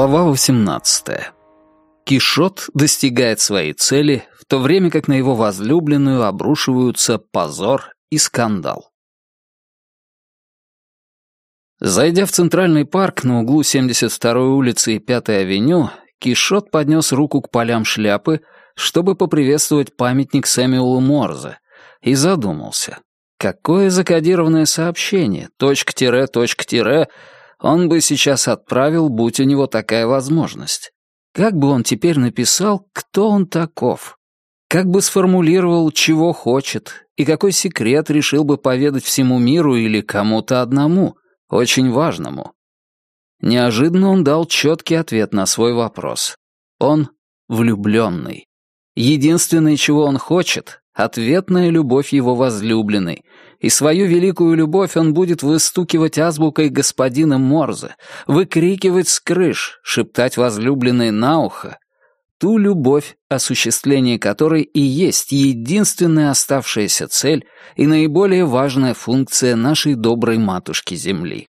Глава 18. Кишот достигает своей цели, в то время как на его возлюбленную обрушиваются позор и скандал. Зайдя в Центральный парк на углу 72-й улицы и 5-й авеню, Кишот поднес руку к полям шляпы, чтобы поприветствовать памятник Сэмюэлу Морзе, и задумался. Какое закодированное сообщение, точка-тире, точка-тире, он бы сейчас отправил, будь у него такая возможность. Как бы он теперь написал, кто он таков? Как бы сформулировал, чего хочет, и какой секрет решил бы поведать всему миру или кому-то одному, очень важному? Неожиданно он дал четкий ответ на свой вопрос. Он влюбленный. Единственное, чего он хочет — ответная любовь его возлюбленной, и свою великую любовь он будет выстукивать азбукой господина Морзе, выкрикивать с крыш, шептать возлюбленной на ухо, ту любовь, осуществление которой и есть единственная оставшаяся цель и наиболее важная функция нашей доброй матушки Земли.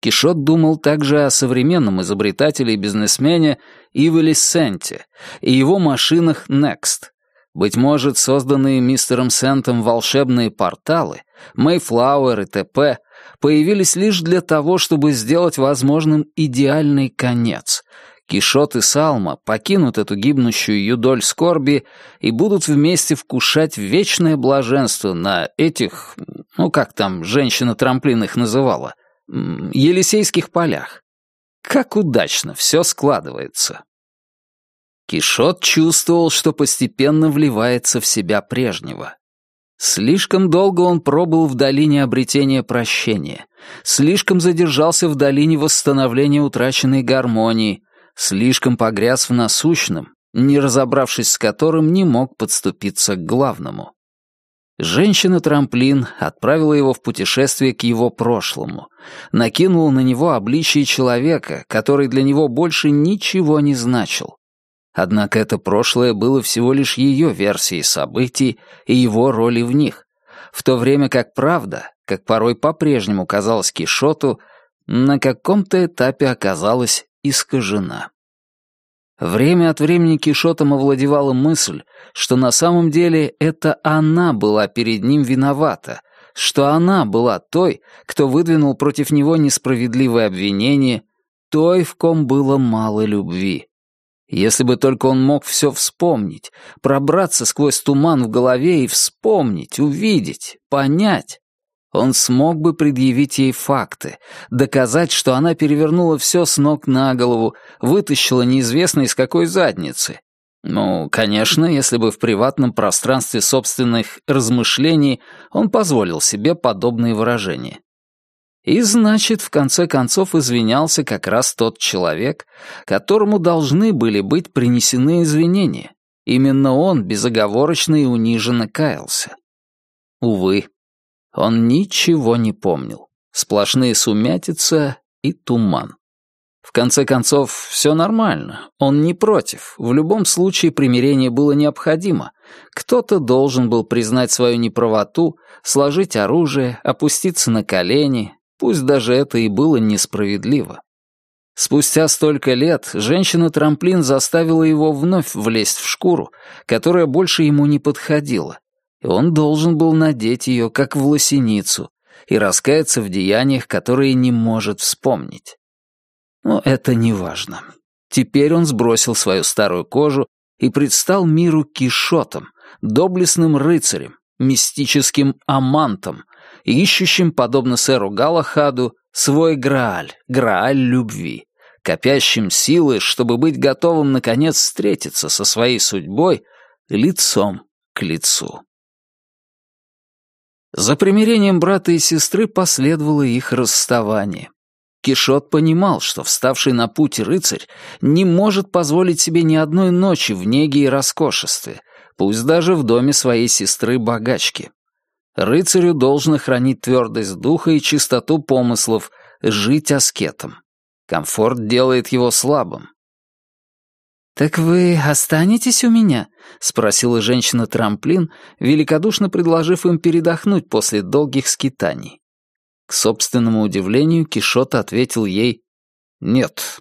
Кишот думал также о современном изобретателе и бизнесмене Ивеле Сенте и его машинах Next, быть может, созданные мистером Сентом волшебные порталы, Мэйфлауэр и т.п. появились лишь для того, чтобы сделать возможным идеальный конец. Кишот и Салма покинут эту гибнущую юдоль скорби и будут вместе вкушать вечное блаженство на этих, ну как там женщина-трамплин их называла, Елисейских полях. Как удачно все складывается. Кишот чувствовал, что постепенно вливается в себя прежнего. Слишком долго он пробыл в долине обретения прощения, слишком задержался в долине восстановления утраченной гармонии, слишком погряз в насущном, не разобравшись с которым не мог подступиться к главному. Женщина-трамплин отправила его в путешествие к его прошлому, накинула на него обличие человека, который для него больше ничего не значил, Однако это прошлое было всего лишь ее версией событий и его роли в них, в то время как правда, как порой по-прежнему казалось Кишоту, на каком-то этапе оказалась искажена. Время от времени Кишотом овладевала мысль, что на самом деле это она была перед ним виновата, что она была той, кто выдвинул против него несправедливые обвинения, той, в ком было мало любви. Если бы только он мог все вспомнить, пробраться сквозь туман в голове и вспомнить, увидеть, понять, он смог бы предъявить ей факты, доказать, что она перевернула все с ног на голову, вытащила неизвестно из какой задницы. Ну, конечно, если бы в приватном пространстве собственных размышлений он позволил себе подобные выражения. И значит, в конце концов извинялся как раз тот человек, которому должны были быть принесены извинения. Именно он безоговорочно и униженно каялся. Увы, он ничего не помнил. Сплошные сумятица и туман. В конце концов, все нормально, он не против. В любом случае примирение было необходимо. Кто-то должен был признать свою неправоту, сложить оружие, опуститься на колени, Пусть даже это и было несправедливо. Спустя столько лет женщина-трамплин заставила его вновь влезть в шкуру, которая больше ему не подходила, и он должен был надеть ее, как в лосиницу, и раскаяться в деяниях, которые не может вспомнить. Но это не важно. Теперь он сбросил свою старую кожу и предстал миру кишотом, доблестным рыцарем, мистическим амантом, ищущим, подобно сэру Галахаду, свой Грааль, Грааль любви, копящим силы, чтобы быть готовым, наконец, встретиться со своей судьбой лицом к лицу. За примирением брата и сестры последовало их расставание. Кишот понимал, что вставший на путь рыцарь не может позволить себе ни одной ночи в неге и роскошестве, пусть даже в доме своей сестры-богачки. Рыцарю должно хранить твердость духа и чистоту помыслов, жить аскетом. Комфорт делает его слабым. «Так вы останетесь у меня?» — спросила женщина-трамплин, великодушно предложив им передохнуть после долгих скитаний. К собственному удивлению Кишот ответил ей «Нет,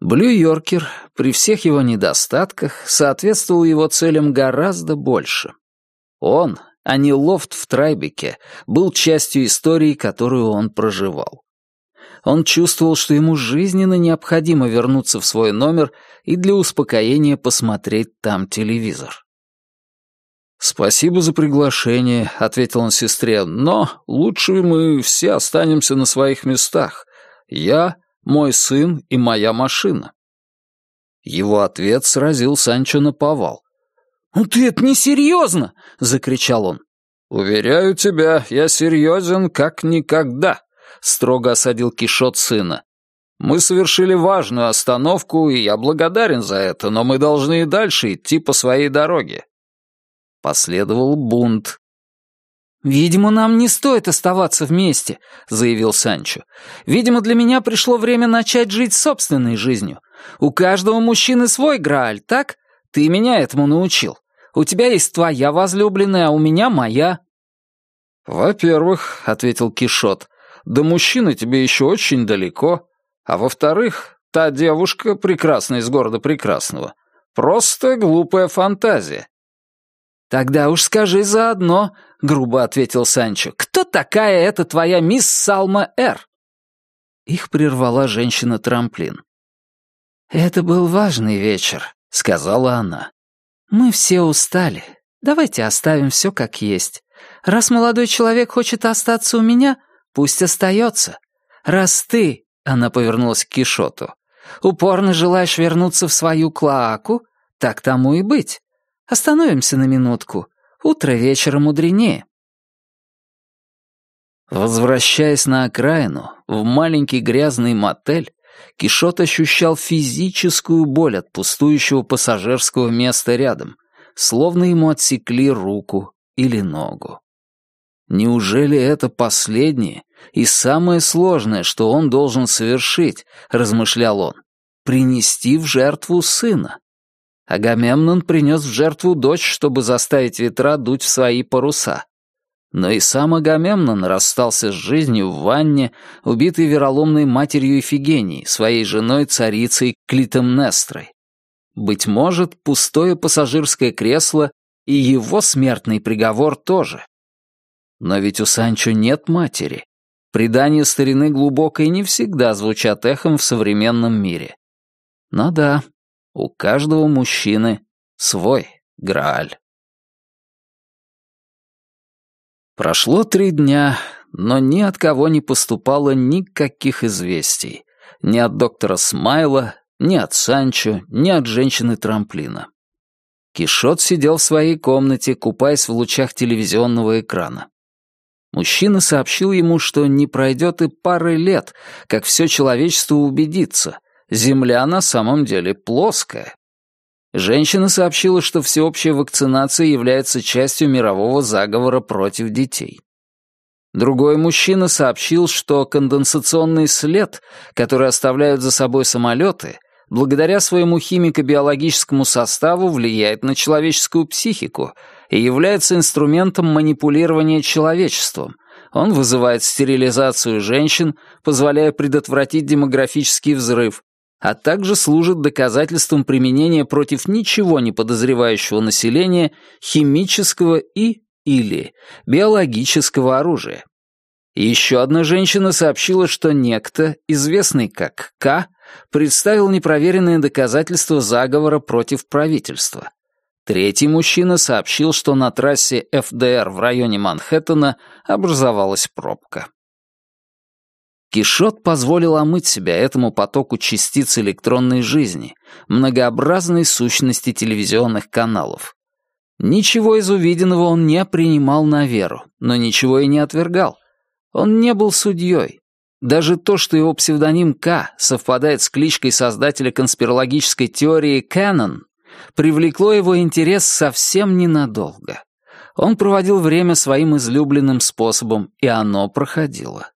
Блю-Йоркер при всех его недостатках соответствовал его целям гораздо больше. Он, а не лофт в Трайбеке, был частью истории, которую он проживал. Он чувствовал, что ему жизненно необходимо вернуться в свой номер и для успокоения посмотреть там телевизор. «Спасибо за приглашение», — ответил он сестре, «но лучше мы все останемся на своих местах. Я, мой сын и моя машина». Его ответ сразил Санчо на повал. «Ну ты это несерьезно!» — закричал он. «Уверяю тебя, я серьезен как никогда», — строго осадил Кишот сына. «Мы совершили важную остановку, и я благодарен за это, но мы должны и дальше идти по своей дороге». Последовал бунт. «Видимо, нам не стоит оставаться вместе», — заявил Санчо. «Видимо, для меня пришло время начать жить собственной жизнью. У каждого мужчины свой Грааль, так? Ты меня этому научил. У тебя есть твоя возлюбленная, а у меня моя». «Во-первых», — ответил Кишот, — «до мужчины тебе еще очень далеко. А во-вторых, та девушка, прекрасная из города прекрасного, просто глупая фантазия». «Тогда уж скажи заодно», — грубо ответил Санчо, «кто такая эта твоя мисс Салма Р?» Их прервала женщина-трамплин. «Это был важный вечер», — сказала она. «Мы все устали. Давайте оставим все как есть. Раз молодой человек хочет остаться у меня, пусть остается. Раз ты, — она повернулась к Кишоту, — упорно желаешь вернуться в свою клоаку, так тому и быть. Остановимся на минутку. Утро вечера мудренее. Возвращаясь на окраину, в маленький грязный мотель, Кишот ощущал физическую боль от пустующего пассажирского места рядом, словно ему отсекли руку или ногу. Неужели это последнее и самое сложное, что он должен совершить, размышлял он, принести в жертву сына? Агамемнон принес в жертву дочь, чтобы заставить ветра дуть в свои паруса. Но и сам Агамемнон расстался с жизнью в ванне, убитой вероломной матерью Ифигении, своей женой царицей Клитемнестрой. Быть может, пустое пассажирское кресло и его смертный приговор тоже. Но ведь у Санчо нет матери. Предания старины глубокой не всегда звучат эхом в современном мире. Но да, у каждого мужчины свой Грааль. Прошло три дня, но ни от кого не поступало никаких известий. Ни от доктора Смайла, ни от Санчо, ни от женщины-трамплина. Кишот сидел в своей комнате, купаясь в лучах телевизионного экрана. Мужчина сообщил ему, что не пройдет и пары лет, как все человечество убедится, Земля на самом деле плоская. Женщина сообщила, что всеобщая вакцинация является частью мирового заговора против детей. Другой мужчина сообщил, что конденсационный след, который оставляют за собой самолеты, благодаря своему химико-биологическому составу влияет на человеческую психику и является инструментом манипулирования человечеством. Он вызывает стерилизацию женщин, позволяя предотвратить демографический взрыв, а также служит доказательством применения против ничего не подозревающего населения химического и или биологического оружия. еще одна женщина сообщила, что некто, известный как К, представил непроверенные доказательства заговора против правительства. Третий мужчина сообщил, что на трассе ФДР в районе Манхэттена образовалась пробка. Кишот позволил омыть себя этому потоку частиц электронной жизни, многообразной сущности телевизионных каналов. Ничего из увиденного он не принимал на веру, но ничего и не отвергал. Он не был судьей. Даже то, что его псевдоним К совпадает с кличкой создателя конспирологической теории Кэннон, привлекло его интерес совсем ненадолго. Он проводил время своим излюбленным способом, и оно проходило.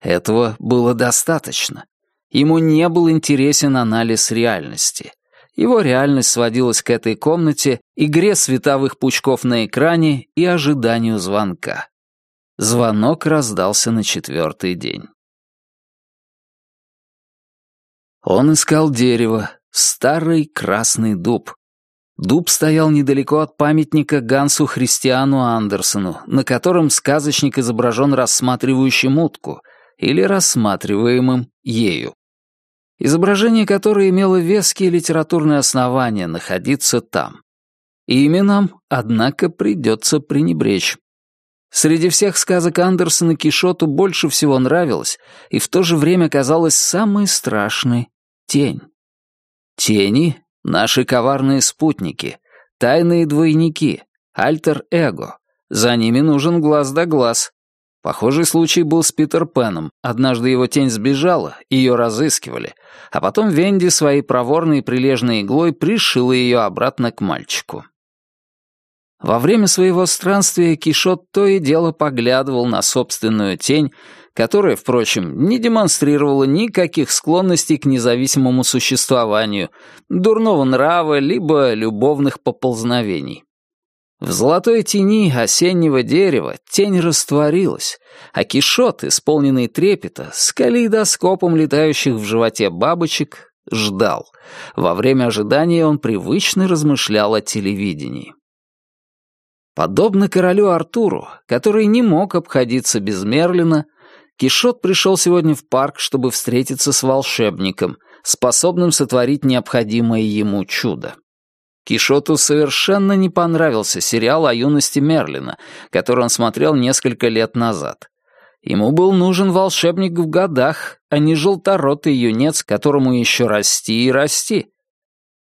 Этого было достаточно. Ему не был интересен анализ реальности. Его реальность сводилась к этой комнате, игре световых пучков на экране и ожиданию звонка. Звонок раздался на четвертый день. Он искал дерево, старый красный дуб. Дуб стоял недалеко от памятника Гансу Христиану Андерсону, на котором сказочник изображен рассматривающим утку или рассматриваемым ею. Изображение которое имело веские литературные основания находиться там. Именам, однако, придется пренебречь. Среди всех сказок Андерсона Кишоту больше всего нравилась и в то же время казалась самой страшной тень. Тени — наши коварные спутники, тайные двойники, альтер-эго. За ними нужен глаз да глаз. Похожий случай был с Питер Пеном. Однажды его тень сбежала, ее разыскивали, а потом Венди своей проворной и прилежной иглой пришила ее обратно к мальчику. Во время своего странствия Кишот то и дело поглядывал на собственную тень, которая, впрочем, не демонстрировала никаких склонностей к независимому существованию, дурного нрава, либо любовных поползновений. В золотой тени осеннего дерева тень растворилась, а Кишот, исполненный трепета, с калейдоскопом летающих в животе бабочек, ждал. Во время ожидания он привычно размышлял о телевидении. Подобно королю Артуру, который не мог обходиться без Мерлина, Кишот пришел сегодня в парк, чтобы встретиться с волшебником, способным сотворить необходимое ему чудо. Кишоту совершенно не понравился сериал о юности Мерлина, который он смотрел несколько лет назад. Ему был нужен волшебник в годах, а не желторотый юнец, которому еще расти и расти.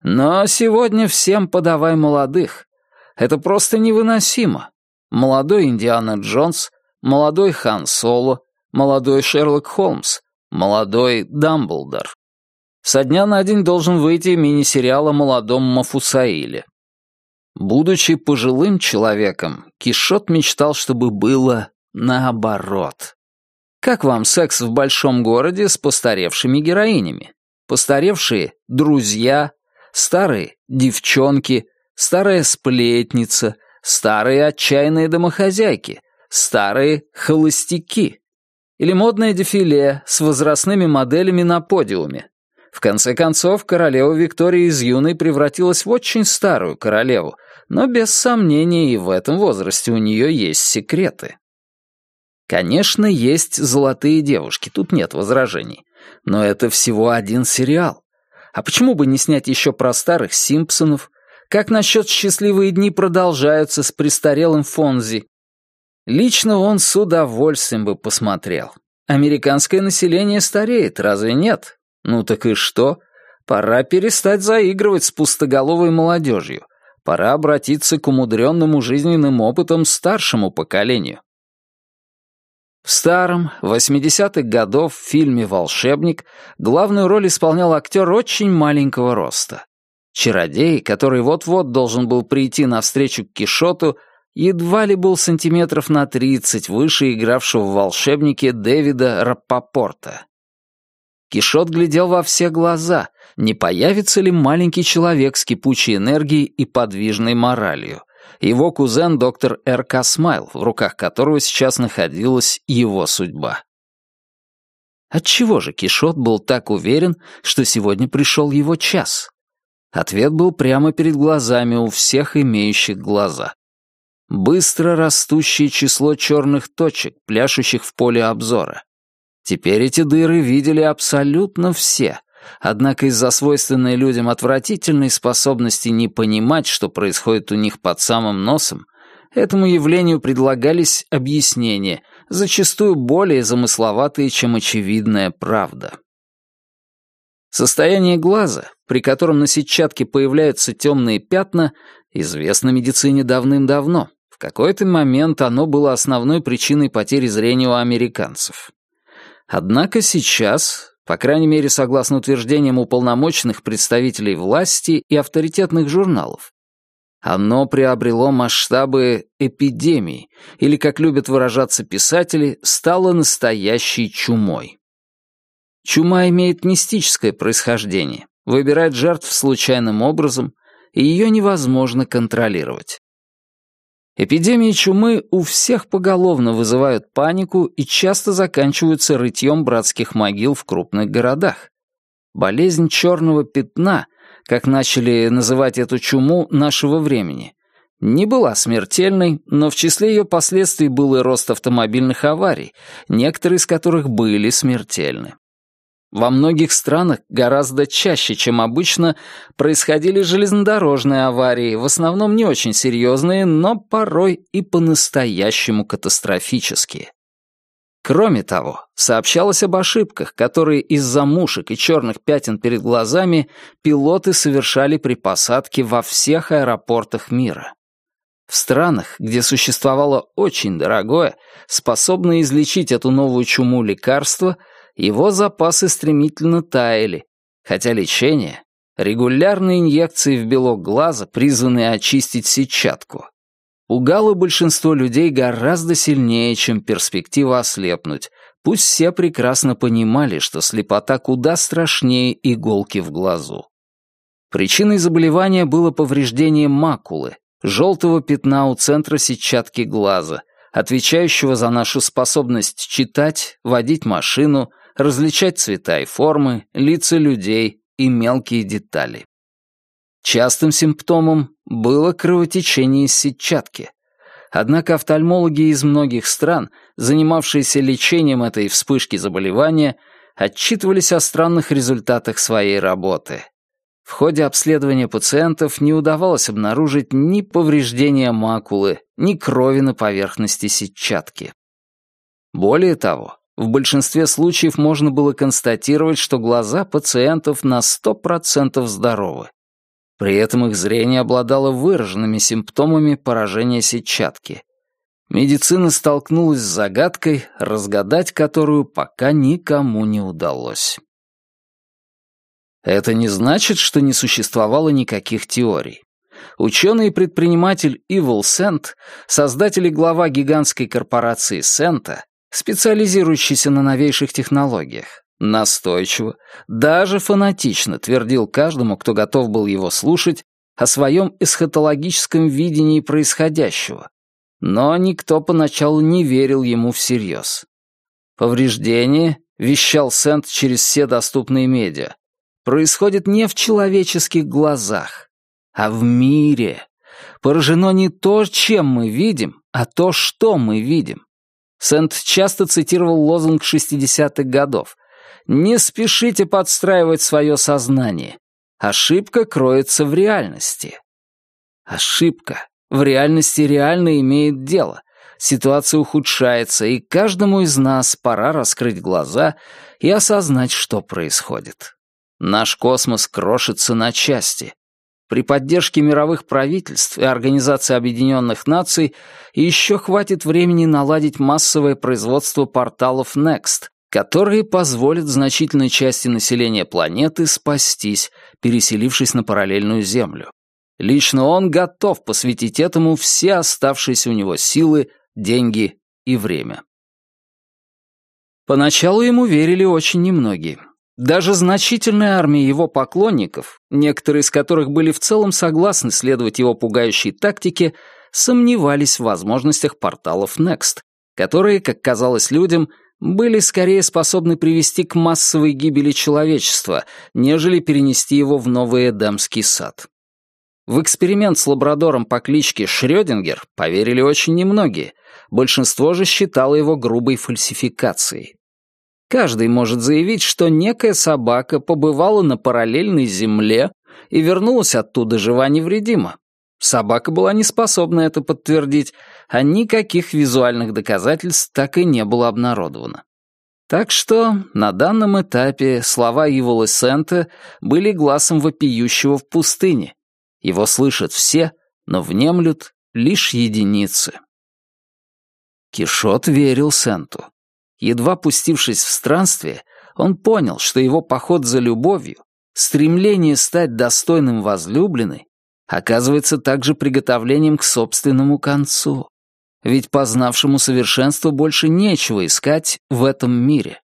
Но сегодня всем подавай молодых, это просто невыносимо. Молодой Индиана Джонс, молодой Хан Соло, молодой Шерлок Холмс, молодой Дамблдор. Со дня на день должен выйти мини-сериал о молодом Мафусаиле. Будучи пожилым человеком, Кишот мечтал, чтобы было наоборот. Как вам секс в большом городе с постаревшими героинями? Постаревшие — друзья, старые — девчонки — старая сплетница, старые отчаянные домохозяйки, старые холостяки. Или модное дефиле с возрастными моделями на подиуме. В конце концов, королева Виктория из юной превратилась в очень старую королеву, но без сомнения и в этом возрасте у нее есть секреты. Конечно, есть золотые девушки, тут нет возражений. Но это всего один сериал. А почему бы не снять еще про старых Симпсонов, как насчет «Счастливые дни» продолжаются с престарелым Фонзи? Лично он с удовольствием бы посмотрел. Американское население стареет, разве нет? Ну так и что? Пора перестать заигрывать с пустоголовой молодежью. Пора обратиться к умудренному жизненным опытом старшему поколению. В старом, 80-х годов фильме «Волшебник» главную роль исполнял актер очень маленького роста. Чародей, который вот-вот должен был прийти навстречу к Кишоту, едва ли был сантиметров на тридцать выше игравшего в волшебнике Дэвида Раппопорта. Кишот глядел во все глаза, не появится ли маленький человек с кипучей энергией и подвижной моралью. Его кузен доктор Р.К. Смайл, в руках которого сейчас находилась его судьба. Отчего же Кишот был так уверен, что сегодня пришел его час? Ответ был прямо перед глазами у всех имеющих глаза. Быстро растущее число черных точек, пляшущих в поле обзора. Теперь эти дыры видели абсолютно все, однако из-за свойственной людям отвратительной способности не понимать, что происходит у них под самым носом, этому явлению предлагались объяснения, зачастую более замысловатые, чем очевидная правда. Состояние глаза, при котором на сетчатке появляются темные пятна, известно медицине давным-давно. В какой-то момент оно было основной причиной потери зрения у американцев. Однако сейчас, по крайней мере согласно утверждениям уполномоченных представителей власти и авторитетных журналов, оно приобрело масштабы эпидемии, или, как любят выражаться писатели, стало настоящей чумой. Чума имеет мистическое происхождение, выбирает жертв случайным образом, и ее невозможно контролировать. Эпидемии чумы у всех поголовно вызывают панику и часто заканчиваются рытьем братских могил в крупных городах. болезнь черного пятна, как начали называть эту чуму нашего времени, не была смертельной, но в числе ее последствий был и рост автомобильных аварий, некоторые из которых были смертельны. Во многих странах гораздо чаще, чем обычно, происходили железнодорожные аварии, в основном не очень серьезные, но порой и по-настоящему катастрофические. Кроме того, сообщалось об ошибках, которые из-за мушек и черных пятен перед глазами пилоты совершали при посадке во всех аэропортах мира. В странах, где существовало очень дорогое, способное излечить эту новую чуму лекарство, его запасы стремительно таяли, хотя лечение — регулярные инъекции в белок глаза, призванные очистить сетчатку. Пугало большинство людей гораздо сильнее, чем перспектива ослепнуть, пусть все прекрасно понимали, что слепота куда страшнее иголки в глазу. Причиной заболевания было повреждение макулы, желтого пятна у центра сетчатки глаза, отвечающего за нашу способность читать, водить машину, различать цвета и формы, лица людей и мелкие детали. Частым симптомом было кровотечение из сетчатки. Однако офтальмологи из многих стран, занимавшиеся лечением этой вспышки заболевания, отчитывались о странных результатах своей работы. В ходе обследования пациентов не удавалось обнаружить ни повреждения макулы, ни крови на поверхности сетчатки. Более того, в большинстве случаев можно было констатировать, что глаза пациентов на 100% здоровы. При этом их зрение обладало выраженными симптомами поражения сетчатки. Медицина столкнулась с загадкой, разгадать которую пока никому не удалось. Это не значит, что не существовало никаких теорий. Ученый и предприниматель Ивол Сент, создатель и глава гигантской корпорации Сента, специализирующийся на новейших технологиях, настойчиво, даже фанатично твердил каждому, кто готов был его слушать, о своем эсхатологическом видении происходящего, но никто поначалу не верил ему всерьез. Повреждение, вещал Сент через все доступные медиа, происходит не в человеческих глазах, а в мире. Поражено не то, чем мы видим, а то, что мы видим. Сент часто цитировал лозунг 60-х годов «Не спешите подстраивать свое сознание. Ошибка кроется в реальности». Ошибка в реальности реально имеет дело. Ситуация ухудшается, и каждому из нас пора раскрыть глаза и осознать, что происходит. Наш космос крошится на части. При поддержке мировых правительств и Организации Объединенных Наций еще хватит времени наладить массовое производство порталов Next, которые позволят значительной части населения планеты спастись, переселившись на параллельную Землю. Лично он готов посвятить этому все оставшиеся у него силы, деньги и время. Поначалу ему верили очень немногие. Даже значительная армия его поклонников, некоторые из которых были в целом согласны следовать его пугающей тактике, сомневались в возможностях порталов Next, которые, как казалось людям, были скорее способны привести к массовой гибели человечества, нежели перенести его в новый Эдемский сад. В эксперимент с лабрадором по кличке Шрёдингер поверили очень немногие, большинство же считало его грубой фальсификацией. Каждый может заявить, что некая собака побывала на параллельной земле и вернулась оттуда жива невредима. Собака была не способна это подтвердить, а никаких визуальных доказательств так и не было обнародовано. Так что на данном этапе слова Ивола Сента были глазом вопиющего в пустыне. Его слышат все, но внемлют лишь единицы. Кишот верил Сенту. Едва пустившись в странствие, он понял, что его поход за любовью, стремление стать достойным возлюбленной, оказывается также приготовлением к собственному концу. Ведь познавшему совершенство больше нечего искать в этом мире.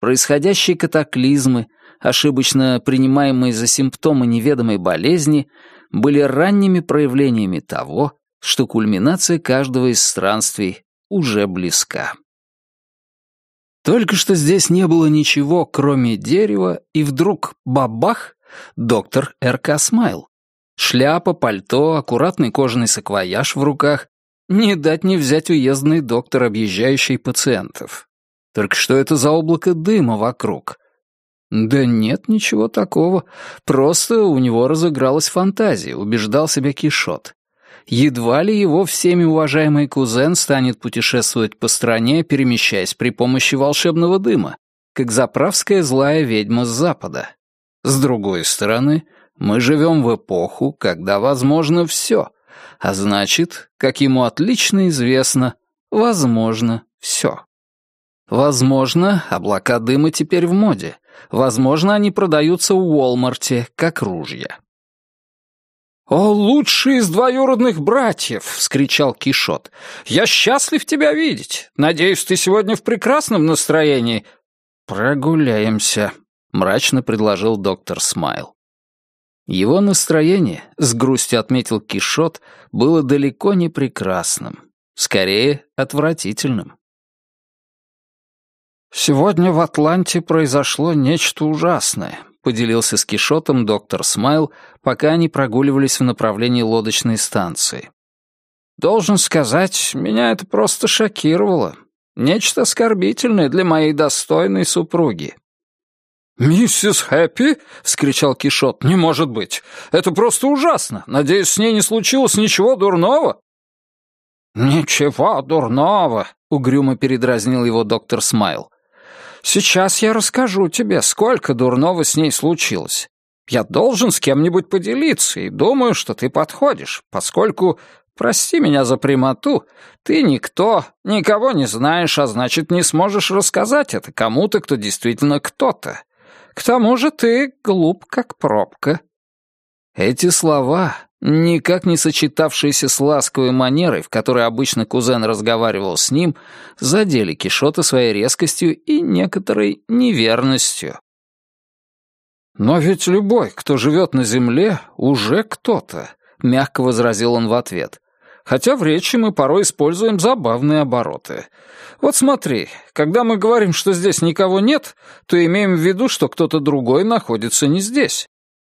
Происходящие катаклизмы, ошибочно принимаемые за симптомы неведомой болезни, были ранними проявлениями того, что кульминация каждого из странствий уже близка. Только что здесь не было ничего, кроме дерева, и вдруг бабах, доктор РК Смайл. Шляпа, пальто, аккуратный кожаный саквояж в руках. Не дать не взять уездный доктор, объезжающий пациентов. Только что это за облако дыма вокруг? Да нет, ничего такого. Просто у него разыгралась фантазия, убеждал себя Кишот. Едва ли его всеми уважаемый кузен станет путешествовать по стране, перемещаясь при помощи волшебного дыма, как заправская злая ведьма с запада. С другой стороны, мы живем в эпоху, когда возможно все, а значит, как ему отлично известно, возможно все. Возможно, облака дыма теперь в моде. Возможно, они продаются в Уолмарте, как ружья. «О, лучший из двоюродных братьев!» — вскричал Кишот. «Я счастлив тебя видеть. Надеюсь, ты сегодня в прекрасном настроении». «Прогуляемся», — мрачно предложил доктор Смайл. Его настроение, с грустью отметил Кишот, было далеко не прекрасным, скорее отвратительным. «Сегодня в Атланте произошло нечто ужасное», — поделился с Кишотом доктор Смайл, пока они прогуливались в направлении лодочной станции. «Должен сказать, меня это просто шокировало. Нечто оскорбительное для моей достойной супруги». «Миссис Хэппи?» — вскричал Кишот. «Не может быть! Это просто ужасно! Надеюсь, с ней не случилось ничего дурного?» «Ничего дурного!» — угрюмо передразнил его доктор Смайл. Сейчас я расскажу тебе, сколько дурного с ней случилось. Я должен с кем-нибудь поделиться, и думаю, что ты подходишь, поскольку, прости меня за прямоту, ты никто, никого не знаешь, а значит, не сможешь рассказать это кому-то, кто действительно кто-то. К тому же ты глуп, как пробка». Эти слова никак не сочетавшиеся с ласковой манерой, в которой обычно кузен разговаривал с ним, задели Кишота своей резкостью и некоторой неверностью. «Но ведь любой, кто живет на земле, уже кто-то», — мягко возразил он в ответ. «Хотя в речи мы порой используем забавные обороты. Вот смотри, когда мы говорим, что здесь никого нет, то имеем в виду, что кто-то другой находится не здесь.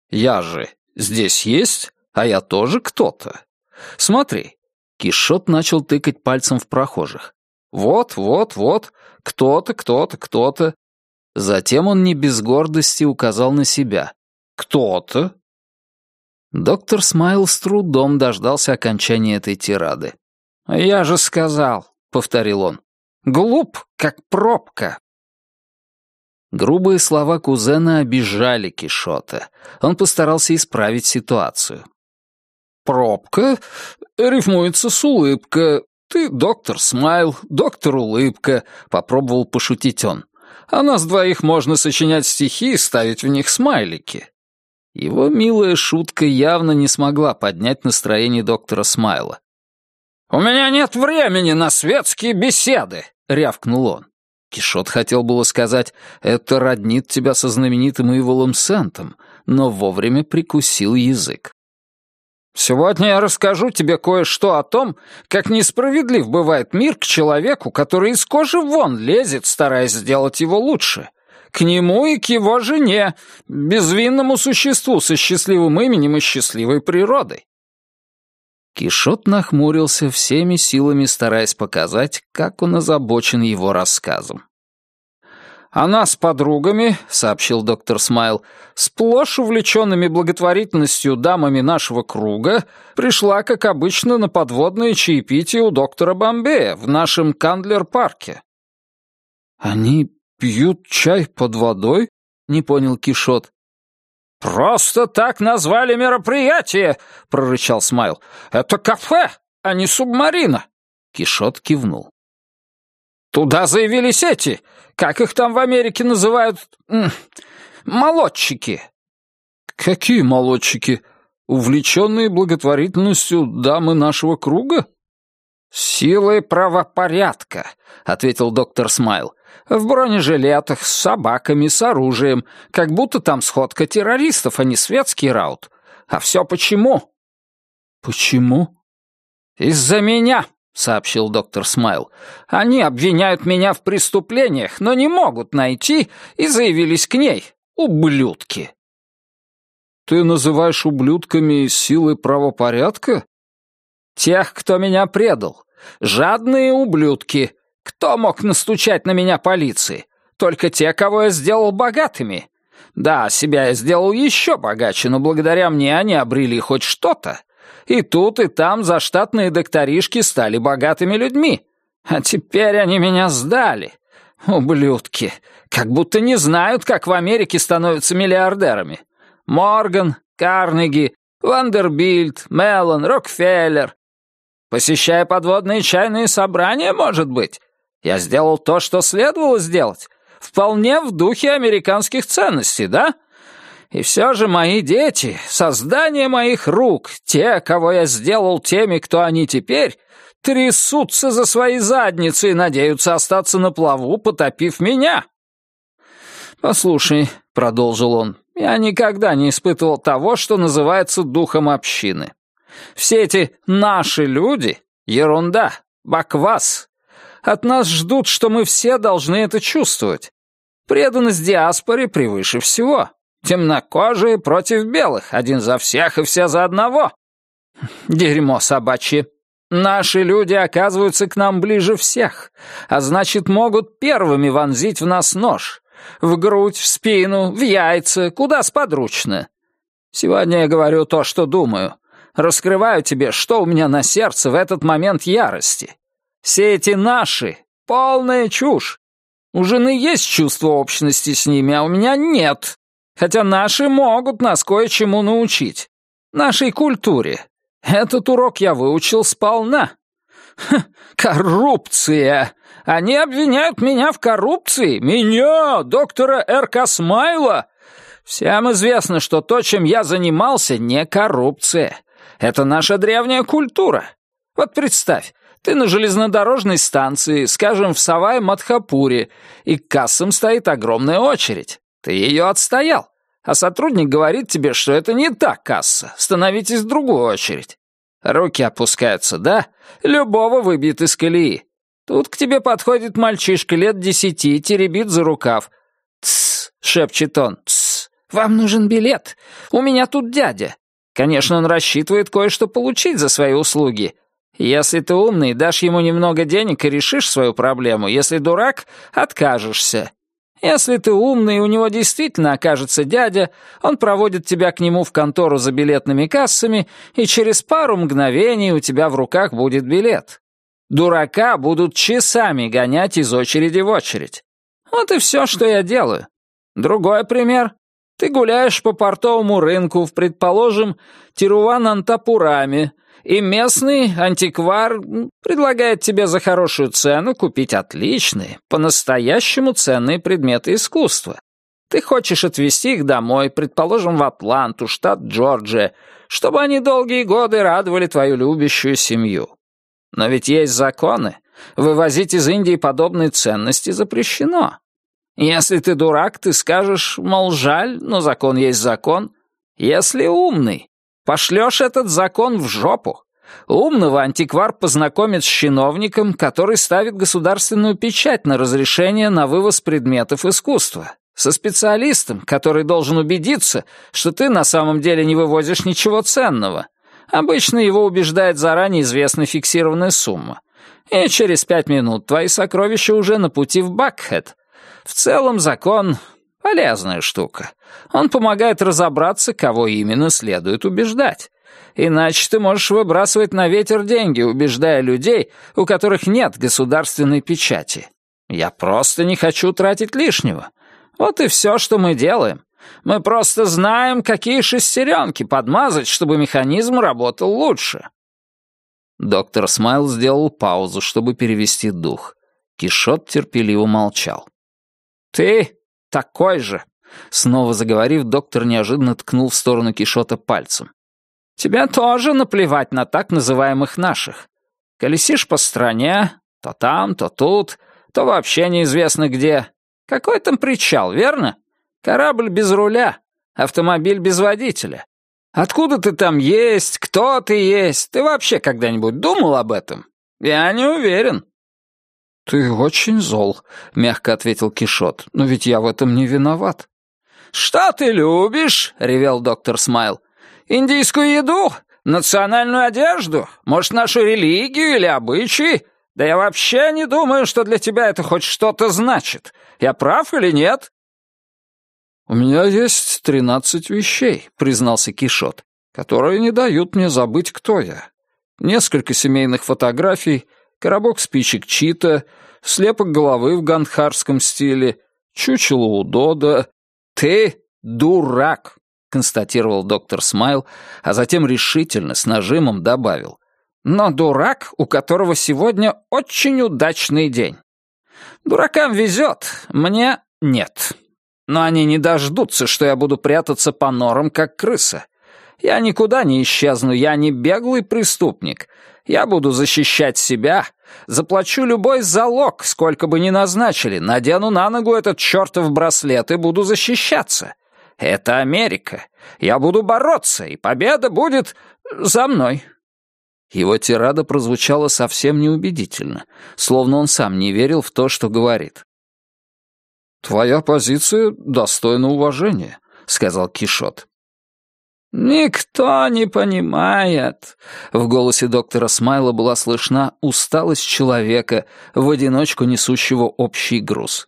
Я же здесь есть, а я тоже кто-то. Смотри. Кишот начал тыкать пальцем в прохожих. Вот, вот, вот, кто-то, кто-то, кто-то. Затем он не без гордости указал на себя. Кто-то. Доктор Смайл с трудом дождался окончания этой тирады. «Я же сказал», — повторил он, — «глуп, как пробка». Грубые слова кузена обижали Кишота. Он постарался исправить ситуацию. Пробка рифмуется с улыбка. Ты доктор Смайл, доктор Улыбка, попробовал пошутить он. А нас двоих можно сочинять стихи и ставить в них смайлики. Его милая шутка явно не смогла поднять настроение доктора Смайла. «У меня нет времени на светские беседы!» — рявкнул он. Кишот хотел было сказать «это роднит тебя со знаменитым Иволом Сентом», но вовремя прикусил язык. Сегодня я расскажу тебе кое-что о том, как несправедлив бывает мир к человеку, который из кожи вон лезет, стараясь сделать его лучше. К нему и к его жене, безвинному существу со счастливым именем и счастливой природой. Кишот нахмурился всеми силами, стараясь показать, как он озабочен его рассказом. Она с подругами, — сообщил доктор Смайл, — сплошь увлеченными благотворительностью дамами нашего круга, пришла, как обычно, на подводное чаепитие у доктора Бомбея в нашем Кандлер-парке. «Они пьют чай под водой?» — не понял Кишот. «Просто так назвали мероприятие!» — прорычал Смайл. «Это кафе, а не субмарина!» Кишот кивнул. «Туда заявились эти, как их там в Америке называют? Молодчики». «Какие молодчики? Увлеченные благотворительностью дамы нашего круга?» «Силой правопорядка», — ответил доктор Смайл. «В бронежилетах, с собаками, с оружием. Как будто там сходка террористов, а не светский раут. А все почему?» «Почему?» «Из-за меня», сообщил доктор Смайл. «Они обвиняют меня в преступлениях, но не могут найти и заявились к ней. Ублюдки!» «Ты называешь ублюдками силы правопорядка?» «Тех, кто меня предал. Жадные ублюдки. Кто мог настучать на меня полиции? Только те, кого я сделал богатыми. Да, себя я сделал еще богаче, но благодаря мне они обрели хоть что-то. И тут, и там заштатные докторишки стали богатыми людьми. А теперь они меня сдали. Ублюдки. Как будто не знают, как в Америке становятся миллиардерами. Морган, Карнеги, Вандербильд, Меллон, Рокфеллер. Посещая подводные чайные собрания, может быть. Я сделал то, что следовало сделать. Вполне в духе американских ценностей, да? И все же мои дети, создание моих рук, те, кого я сделал теми, кто они теперь, трясутся за свои задницы и надеются остаться на плаву, потопив меня. «Послушай», — продолжил он, — «я никогда не испытывал того, что называется духом общины. Все эти «наши люди» — ерунда, баквас. От нас ждут, что мы все должны это чувствовать. Преданность диаспоре превыше всего. Темнокожие против белых, один за всех и все за одного. Дерьмо собачье. Наши люди оказываются к нам ближе всех, а значит, могут первыми вонзить в нас нож. В грудь, в спину, в яйца, куда сподручно. Сегодня я говорю то, что думаю. Раскрываю тебе, что у меня на сердце в этот момент ярости. Все эти наши — полная чушь. У жены есть чувство общности с ними, а у меня нет. Хотя наши могут нас кое-чему научить. Нашей культуре. Этот урок я выучил сполна. Ха, коррупция! Они обвиняют меня в коррупции. Меня, доктора Р.К. Смайла. Всем известно, что то, чем я занимался, не коррупция. Это наша древняя культура. Вот представь, ты на железнодорожной станции, скажем, в Савай-Мадхапуре, и к кассам стоит огромная очередь. Ты ее отстоял, а сотрудник говорит тебе, что это не та касса, становитесь в другую очередь. Руки опускаются, да? Любого выбьет из колеи. Тут к тебе подходит мальчишка лет десяти, теребит за рукав. «Тсс», — шепчет он, «тсс, вам нужен билет. У меня тут дядя. Конечно, он рассчитывает кое-что получить за свои услуги. Если ты умный, дашь ему немного денег и решишь свою проблему. Если дурак, откажешься. Если ты умный, и у него действительно окажется дядя, он проводит тебя к нему в контору за билетными кассами, и через пару мгновений у тебя в руках будет билет. Дурака будут часами гонять из очереди в очередь. Вот и все, что я делаю. Другой пример. Ты гуляешь по портовому рынку в, предположим, Тируван-Антапураме, и местный антиквар предлагает тебе за хорошую цену купить отличные, по-настоящему ценные предметы искусства. Ты хочешь отвезти их домой, предположим, в Атланту, штат Джорджия, чтобы они долгие годы радовали твою любящую семью. Но ведь есть законы. Вывозить из Индии подобные ценности запрещено. Если ты дурак, ты скажешь, мол, жаль, но закон есть закон. Если умный, Пошлешь этот закон в жопу. Умного антиквар познакомит с чиновником, который ставит государственную печать на разрешение на вывоз предметов искусства. Со специалистом, который должен убедиться, что ты на самом деле не вывозишь ничего ценного. Обычно его убеждает заранее известная фиксированная сумма. И через пять минут твои сокровища уже на пути в Бакхед. В целом закон Полезная штука. Он помогает разобраться, кого именно следует убеждать. Иначе ты можешь выбрасывать на ветер деньги, убеждая людей, у которых нет государственной печати. Я просто не хочу тратить лишнего. Вот и все, что мы делаем. Мы просто знаем, какие шестеренки подмазать, чтобы механизм работал лучше. Доктор Смайл сделал паузу, чтобы перевести дух. Кишот терпеливо молчал. «Ты такой же!» Снова заговорив, доктор неожиданно ткнул в сторону Кишота пальцем. «Тебе тоже наплевать на так называемых наших. Колесишь по стране, то там, то тут, то вообще неизвестно где. Какой там причал, верно? Корабль без руля, автомобиль без водителя. Откуда ты там есть, кто ты есть? Ты вообще когда-нибудь думал об этом? Я не уверен». «Ты очень зол», — мягко ответил Кишот. «Но ведь я в этом не виноват». «Что ты любишь?» — ревел доктор Смайл. «Индийскую еду? Национальную одежду? Может, нашу религию или обычаи? Да я вообще не думаю, что для тебя это хоть что-то значит. Я прав или нет?» «У меня есть тринадцать вещей», — признался Кишот, «которые не дают мне забыть, кто я. Несколько семейных фотографий, коробок спичек Чита, слепок головы в гандхарском стиле, чучело у Дода. «Ты дурак!» — констатировал доктор Смайл, а затем решительно, с нажимом добавил. «Но дурак, у которого сегодня очень удачный день. Дуракам везет, мне нет. Но они не дождутся, что я буду прятаться по норам, как крыса. Я никуда не исчезну, я не беглый преступник. Я буду защищать себя, заплачу любой залог, сколько бы ни назначили, надену на ногу этот чертов браслет и буду защищаться. Это Америка. Я буду бороться, и победа будет за мной». Его тирада прозвучала совсем неубедительно, словно он сам не верил в то, что говорит. «Твоя позиция достойна уважения», — сказал Кишот. «Никто не понимает». В голосе доктора Смайла была слышна усталость человека, в одиночку несущего общий груз.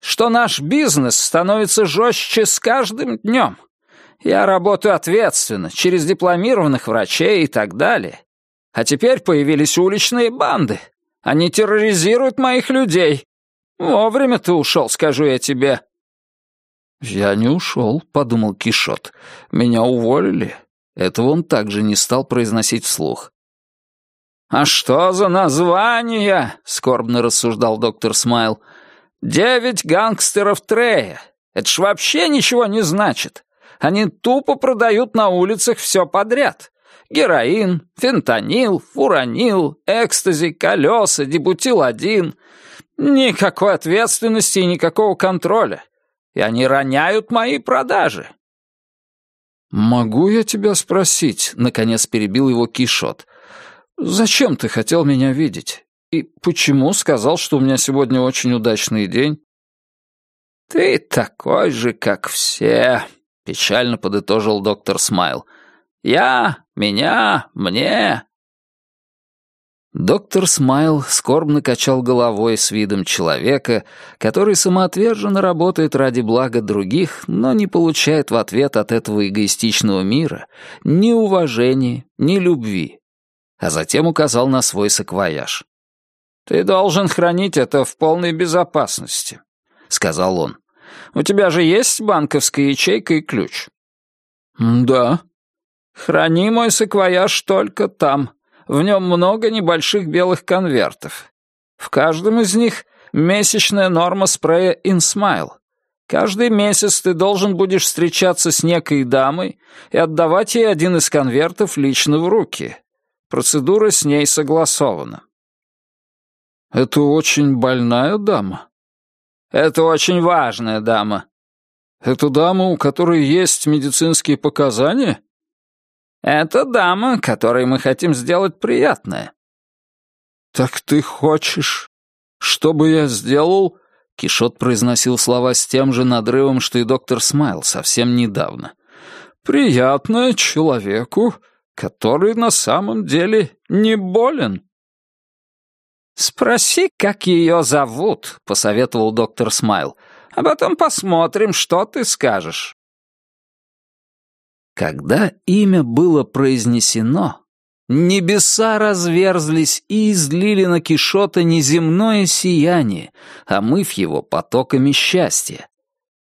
«Что наш бизнес становится жестче с каждым днем. Я работаю ответственно, через дипломированных врачей и так далее. А теперь появились уличные банды. Они терроризируют моих людей. Вовремя ты ушел, скажу я тебе. «Я не ушел», — подумал Кишот. «Меня уволили». Этого он также не стал произносить вслух. «А что за название?» — скорбно рассуждал доктор Смайл. «Девять гангстеров Трея. Это ж вообще ничего не значит. Они тупо продают на улицах все подряд. Героин, фентанил, фуранил, экстази, колеса, дебутил-1. Никакой ответственности и никакого контроля и они роняют мои продажи». «Могу я тебя спросить?» — наконец перебил его Кишот. «Зачем ты хотел меня видеть? И почему сказал, что у меня сегодня очень удачный день?» «Ты такой же, как все», — печально подытожил доктор Смайл. «Я, меня, мне, Доктор Смайл скорбно качал головой с видом человека, который самоотверженно работает ради блага других, но не получает в ответ от этого эгоистичного мира ни уважения, ни любви. А затем указал на свой саквояж. «Ты должен хранить это в полной безопасности», — сказал он. «У тебя же есть банковская ячейка и ключ?» «Да». «Храни мой саквояж только там», в нем много небольших белых конвертов. В каждом из них месячная норма спрея InSmile. Каждый месяц ты должен будешь встречаться с некой дамой и отдавать ей один из конвертов лично в руки. Процедура с ней согласована. Это очень больная дама. Это очень важная дама. Это дама, у которой есть медицинские показания? Это дама, которой мы хотим сделать приятное». «Так ты хочешь, чтобы я сделал...» Кишот произносил слова с тем же надрывом, что и доктор Смайл совсем недавно. «Приятное человеку, который на самом деле не болен». «Спроси, как ее зовут», — посоветовал доктор Смайл. «А потом посмотрим, что ты скажешь». Когда имя было произнесено, небеса разверзлись и излили на Кишота неземное сияние, омыв его потоками счастья.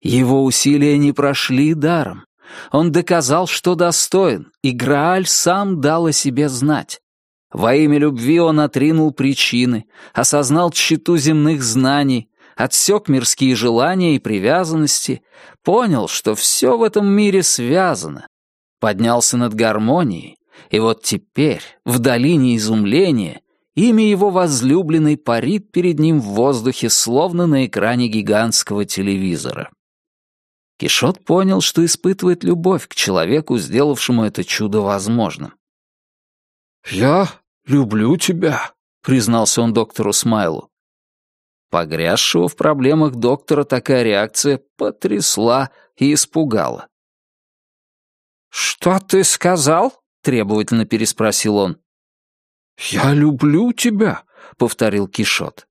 Его усилия не прошли даром. Он доказал, что достоин, и Грааль сам дал о себе знать. Во имя любви он отринул причины, осознал тщету земных знаний, отсек мирские желания и привязанности, понял, что все в этом мире связано, поднялся над гармонией, и вот теперь, в долине изумления, имя его возлюбленной парит перед ним в воздухе, словно на экране гигантского телевизора. Кишот понял, что испытывает любовь к человеку, сделавшему это чудо возможным. «Я люблю тебя», признался он доктору Смайлу. Погрязшего в проблемах доктора такая реакция потрясла и испугала. «Что ты сказал?» — требовательно переспросил он. «Я люблю тебя», — повторил Кишот.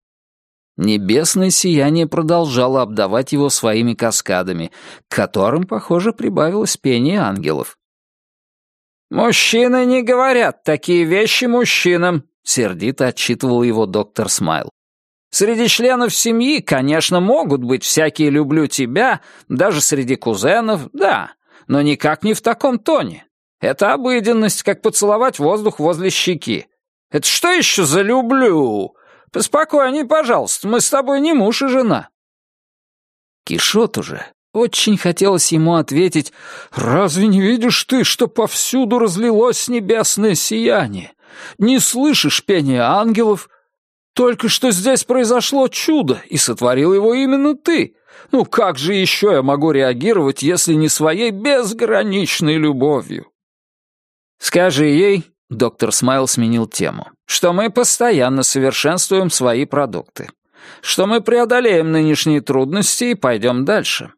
Небесное сияние продолжало обдавать его своими каскадами, к которым, похоже, прибавилось пение ангелов. «Мужчины не говорят такие вещи мужчинам», — сердито отчитывал его доктор Смайл. «Среди членов семьи, конечно, могут быть всякие «люблю тебя», даже среди кузенов, да, но никак не в таком тоне. Это обыденность, как поцеловать воздух возле щеки. Это что еще за «люблю»? Поспокойней, пожалуйста, мы с тобой не муж и жена». Кишот уже очень хотелось ему ответить «Разве не видишь ты, что повсюду разлилось небесное сияние? Не слышишь пения ангелов? Только что здесь произошло чудо, и сотворил его именно ты. Ну как же еще я могу реагировать, если не своей безграничной любовью?» «Скажи ей, Доктор Смайл сменил тему. «Что мы постоянно совершенствуем свои продукты. Что мы преодолеем нынешние трудности и пойдем дальше.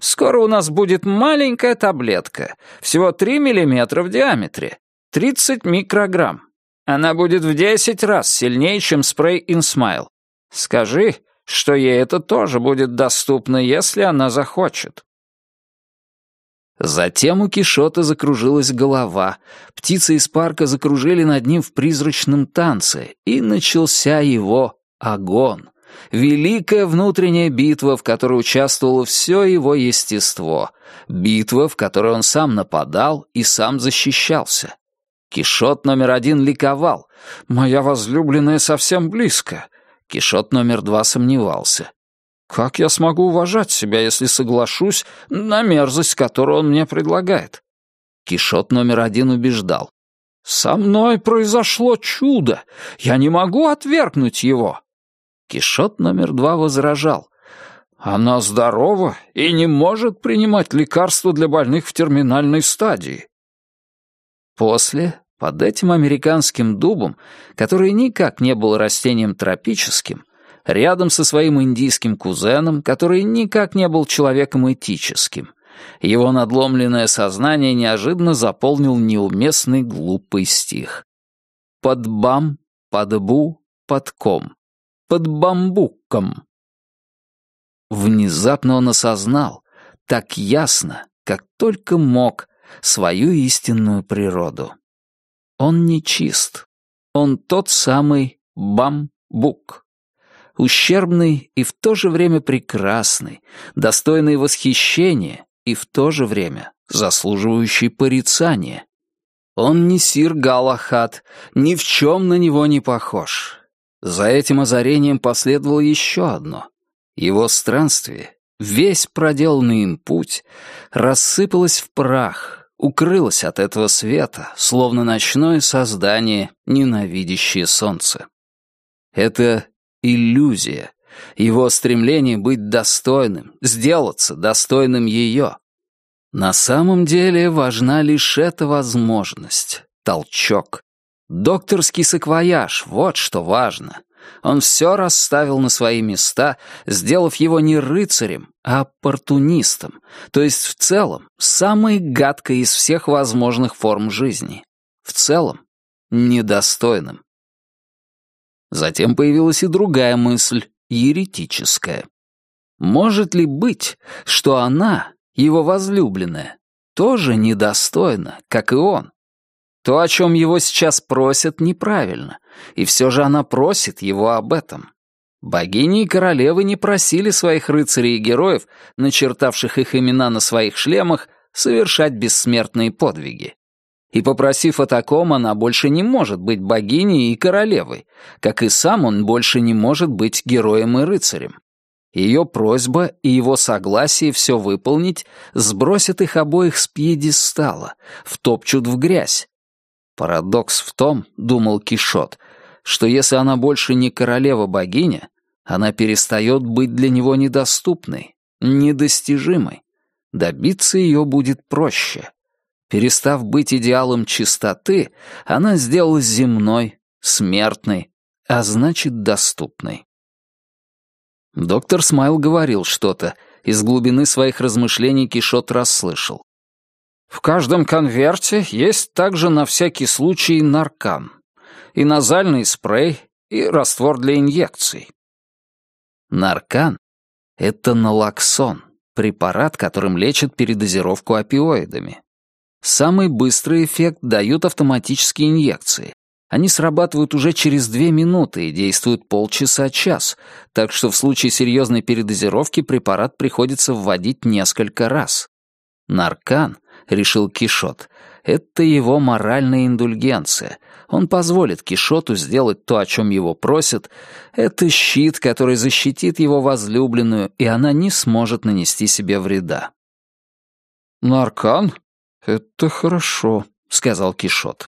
Скоро у нас будет маленькая таблетка, всего 3 мм в диаметре, 30 микрограмм. Она будет в 10 раз сильнее, чем спрей InSmile. Скажи, что ей это тоже будет доступно, если она захочет. Затем у Кишота закружилась голова, птицы из парка закружили над ним в призрачном танце, и начался его огонь. Великая внутренняя битва, в которой участвовало все его естество. Битва, в которой он сам нападал и сам защищался. Кишот номер один ликовал. «Моя возлюбленная совсем близко». Кишот номер два сомневался. Как я смогу уважать себя, если соглашусь на мерзость, которую он мне предлагает? Кишот номер один убеждал. «Со мной произошло чудо. Я не могу отвергнуть его». Кишот номер два возражал. «Она здорова и не может принимать лекарства для больных в терминальной стадии». После, под этим американским дубом, который никак не был растением тропическим, рядом со своим индийским кузеном, который никак не был человеком этическим. Его надломленное сознание неожиданно заполнил неуместный глупый стих. «Под бам, под бу, под ком, под бамбуком». Внезапно он осознал, так ясно, как только мог, свою истинную природу. Он не чист. Он тот самый бамбук ущербный и в то же время прекрасный, достойный восхищения и в то же время заслуживающий порицания. Он не сир Галахат, ни в чем на него не похож. За этим озарением последовало еще одно. Его странствие, весь проделанный им путь, рассыпалось в прах, укрылось от этого света, словно ночное создание, ненавидящее солнце. Это иллюзия, его стремление быть достойным, сделаться достойным ее. На самом деле важна лишь эта возможность, толчок. Докторский саквояж — вот что важно. Он все расставил на свои места, сделав его не рыцарем, оппортунистом, то есть в целом самой гадкой из всех возможных форм жизни. В целом недостойным. Затем появилась и другая мысль, еретическая. Может ли быть, что она, его возлюбленная, тоже недостойна, как и он? То, о чем его сейчас просят, неправильно, и все же она просит его об этом. Богини и королевы не просили своих рыцарей и героев, начертавших их имена на своих шлемах, совершать бессмертные подвиги и попросив о таком, она больше не может быть богиней и королевой, как и сам он больше не может быть героем и рыцарем. Ее просьба и его согласие все выполнить сбросят их обоих с пьедестала, втопчут в грязь. Парадокс в том, думал Кишот, что если она больше не королева-богиня, она перестает быть для него недоступной, недостижимой. Добиться ее будет проще. Перестав быть идеалом чистоты, она сделалась земной, смертной, а значит, доступной. Доктор Смайл говорил что-то. Из глубины своих размышлений Кишот расслышал. «В каждом конверте есть также на всякий случай наркан. И назальный спрей, и раствор для инъекций». Наркан — это налоксон, препарат, которым лечат передозировку опиоидами. Самый быстрый эффект дают автоматические инъекции. Они срабатывают уже через две минуты и действуют полчаса-час, так что в случае серьезной передозировки препарат приходится вводить несколько раз. Наркан, решил Кишот, это его моральная индульгенция. Он позволит Кишоту сделать то, о чем его просят. Это щит, который защитит его возлюбленную, и она не сможет нанести себе вреда. «Наркан? Это хорошо», — сказал Кишот.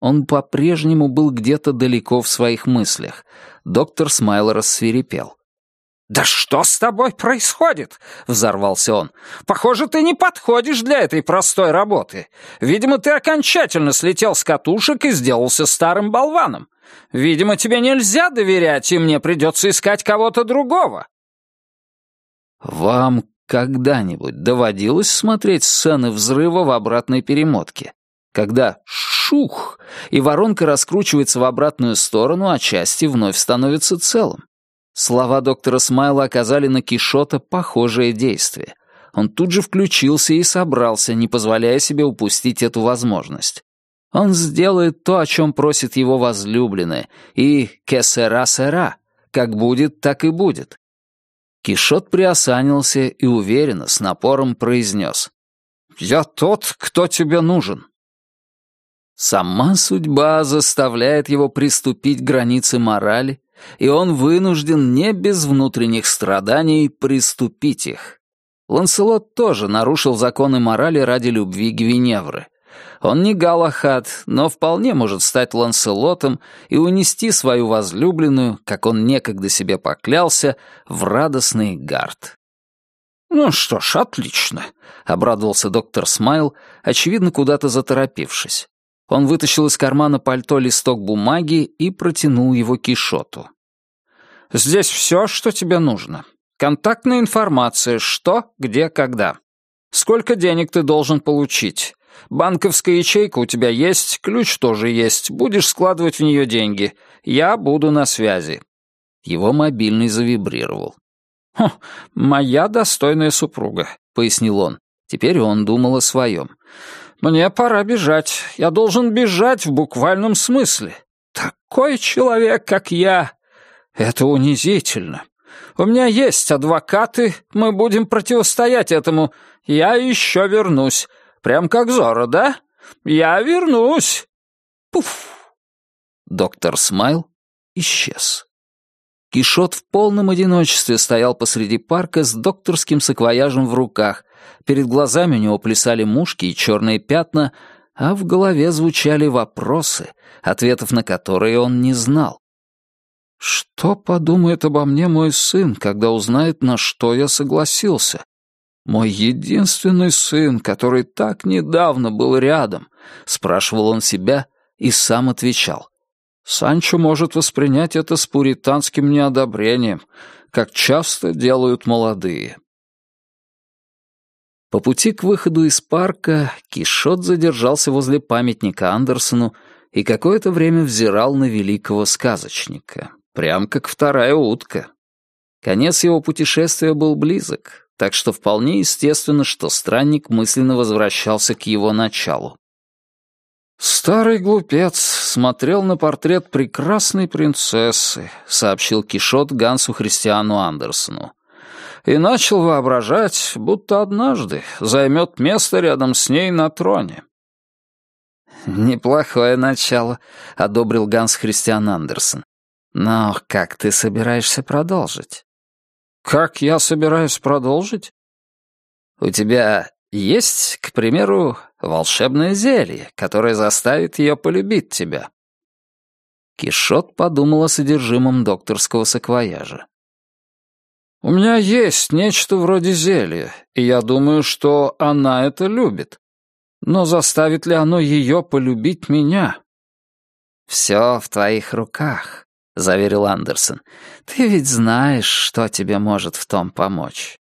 Он по-прежнему был где-то далеко в своих мыслях. Доктор Смайл рассверепел. «Да что с тобой происходит?» — взорвался он. «Похоже, ты не подходишь для этой простой работы. Видимо, ты окончательно слетел с катушек и сделался старым болваном. Видимо, тебе нельзя доверять, и мне придется искать кого-то другого». «Вам когда-нибудь доводилось смотреть сцены взрыва в обратной перемотке? Когда шух, и воронка раскручивается в обратную сторону, а части вновь становятся целым?» Слова доктора Смайла оказали на Кишота похожее действие. Он тут же включился и собрался, не позволяя себе упустить эту возможность. Он сделает то, о чем просит его возлюбленная, и «кесера-сера», как будет, так и будет. Кишот приосанился и уверенно, с напором произнес. «Я тот, кто тебе нужен». Сама судьба заставляет его приступить к границе морали, и он вынужден не без внутренних страданий приступить их. Ланселот тоже нарушил законы морали ради любви Гвиневры. Он не Галахад, но вполне может стать Ланселотом и унести свою возлюбленную, как он некогда себе поклялся, в радостный гард. «Ну что ж, отлично», — обрадовался доктор Смайл, очевидно, куда-то заторопившись. Он вытащил из кармана пальто листок бумаги и протянул его Кишоту. «Здесь все, что тебе нужно. Контактная информация, что, где, когда. Сколько денег ты должен получить. Банковская ячейка у тебя есть, ключ тоже есть. Будешь складывать в нее деньги. Я буду на связи». Его мобильный завибрировал. «Хм, моя достойная супруга», — пояснил он. Теперь он думал о своем. Мне пора бежать. Я должен бежать в буквальном смысле. Такой человек, как я. Это унизительно. У меня есть адвокаты, мы будем противостоять этому. Я еще вернусь. Прям как Зора, да? Я вернусь. Пуф. Доктор Смайл исчез. Кишот в полном одиночестве стоял посреди парка с докторским саквояжем в руках, Перед глазами у него плясали мушки и черные пятна, а в голове звучали вопросы, ответов на которые он не знал. Что подумает обо мне мой сын, когда узнает, на что я согласился? Мой единственный сын, который так недавно был рядом, спрашивал он себя и сам отвечал. Санчо может воспринять это с пуританским неодобрением, как часто делают молодые. По пути к выходу из парка Кишот задержался возле памятника Андерсону и какое-то время взирал на великого сказочника, прям как вторая утка. Конец его путешествия был близок, так что вполне естественно, что странник мысленно возвращался к его началу. «Старый глупец смотрел на портрет прекрасной принцессы», — сообщил Кишот Гансу Христиану Андерсону и начал воображать, будто однажды займет место рядом с ней на троне. «Неплохое начало», — одобрил Ганс Христиан Андерсон. «Но как ты собираешься продолжить?» «Как я собираюсь продолжить?» «У тебя есть, к примеру, волшебное зелье, которое заставит ее полюбить тебя?» Кишот подумал о содержимом докторского саквояжа. У меня есть нечто вроде зелья, и я думаю, что она это любит. Но заставит ли оно ее полюбить меня? Все в твоих руках, заверил Андерсон. «Ты ведь знаешь, что тебе может в том помочь».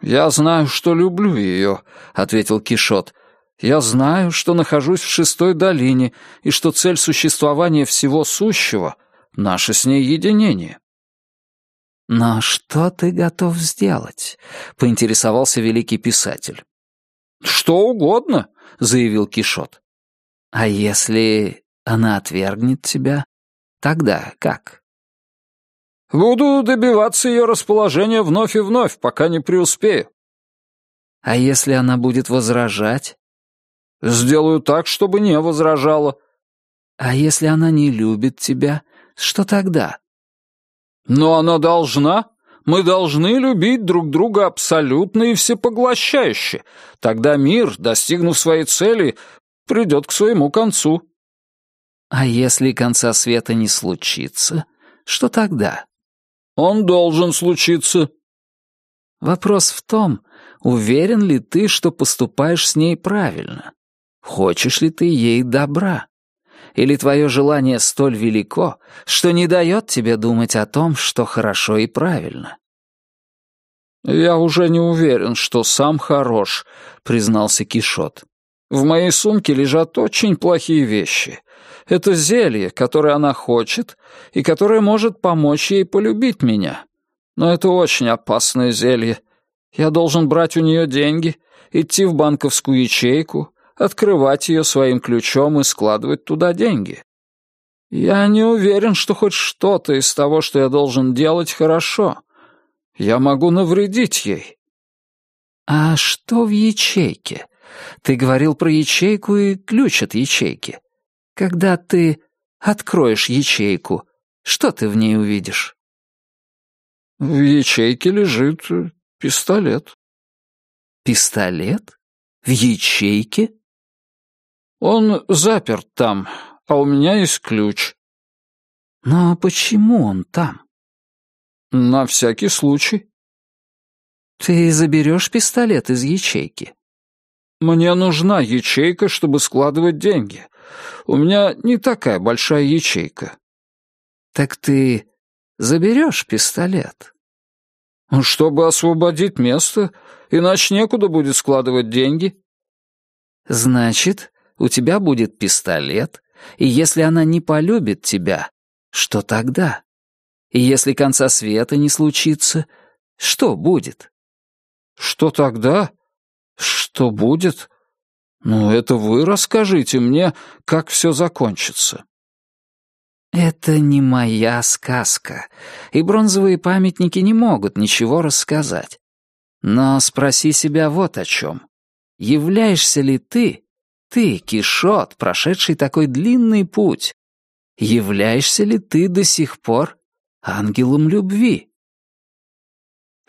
«Я знаю, что люблю ее», — ответил Кишот. «Я знаю, что нахожусь в шестой долине и что цель существования всего сущего — наше с ней единение». «Но что ты готов сделать?» — поинтересовался великий писатель. «Что угодно», — заявил Кишот. «А если она отвергнет тебя?» Тогда как? Буду добиваться ее расположения вновь и вновь, пока не преуспею. А если она будет возражать? Сделаю так, чтобы не возражала. А если она не любит тебя, что тогда? Но она должна. Мы должны любить друг друга абсолютно и всепоглощающе. Тогда мир, достигнув своей цели, придет к своему концу. А если конца света не случится, что тогда? Он должен случиться. Вопрос в том, уверен ли ты, что поступаешь с ней правильно? Хочешь ли ты ей добра? Или твое желание столь велико, что не дает тебе думать о том, что хорошо и правильно? «Я уже не уверен, что сам хорош», — признался Кишот. «В моей сумке лежат очень плохие вещи. Это зелье, которое она хочет и которое может помочь ей полюбить меня. Но это очень опасное зелье. Я должен брать у нее деньги, идти в банковскую ячейку, открывать ее своим ключом и складывать туда деньги. Я не уверен, что хоть что-то из того, что я должен делать, хорошо. Я могу навредить ей. А что в ячейке? Ты говорил про ячейку и ключ от ячейки. Когда ты откроешь ячейку, что ты в ней увидишь? В ячейке лежит пистолет. Пистолет? В ячейке? Он заперт там, а у меня есть ключ. Но почему он там? На всякий случай. Ты заберешь пистолет из ячейки? Мне нужна ячейка, чтобы складывать деньги. У меня не такая большая ячейка». «Так ты заберешь пистолет?» «Ну, «Чтобы освободить место, иначе некуда будет складывать деньги». «Значит, у тебя будет пистолет, и если она не полюбит тебя, что тогда? И если конца света не случится, что будет?» «Что тогда? Что будет? «Ну, это вы расскажите мне, как все закончится». «Это не моя сказка, и бронзовые памятники не могут ничего рассказать. Но спроси себя вот о чем. Являешься ли ты, ты, Кишот, прошедший такой длинный путь, являешься ли ты до сих пор ангелом любви?»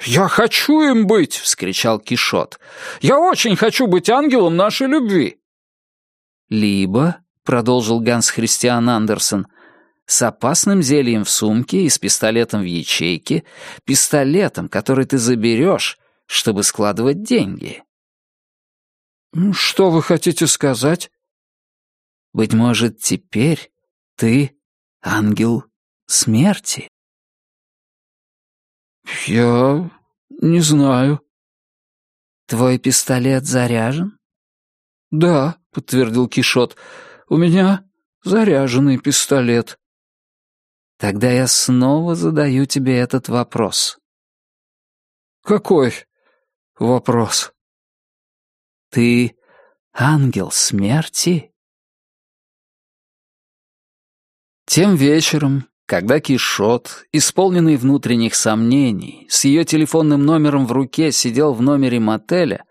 «Я хочу им быть!» — вскричал Кишот. «Я очень хочу быть ангелом нашей любви!» «Либо», — продолжил Ганс Христиан Андерсон, «с опасным зельем в сумке и с пистолетом в ячейке, пистолетом, который ты заберешь, чтобы складывать деньги». «Ну, «Что вы хотите сказать?» «Быть может, теперь ты ангел смерти?» «Я не знаю». «Твой пистолет заряжен?» «Да», — подтвердил Кишот. «У меня заряженный пистолет». «Тогда я снова задаю тебе этот вопрос». «Какой вопрос?» «Ты ангел смерти?» Тем вечером когда Кишот, исполненный внутренних сомнений, с ее телефонным номером в руке сидел в номере мотеля,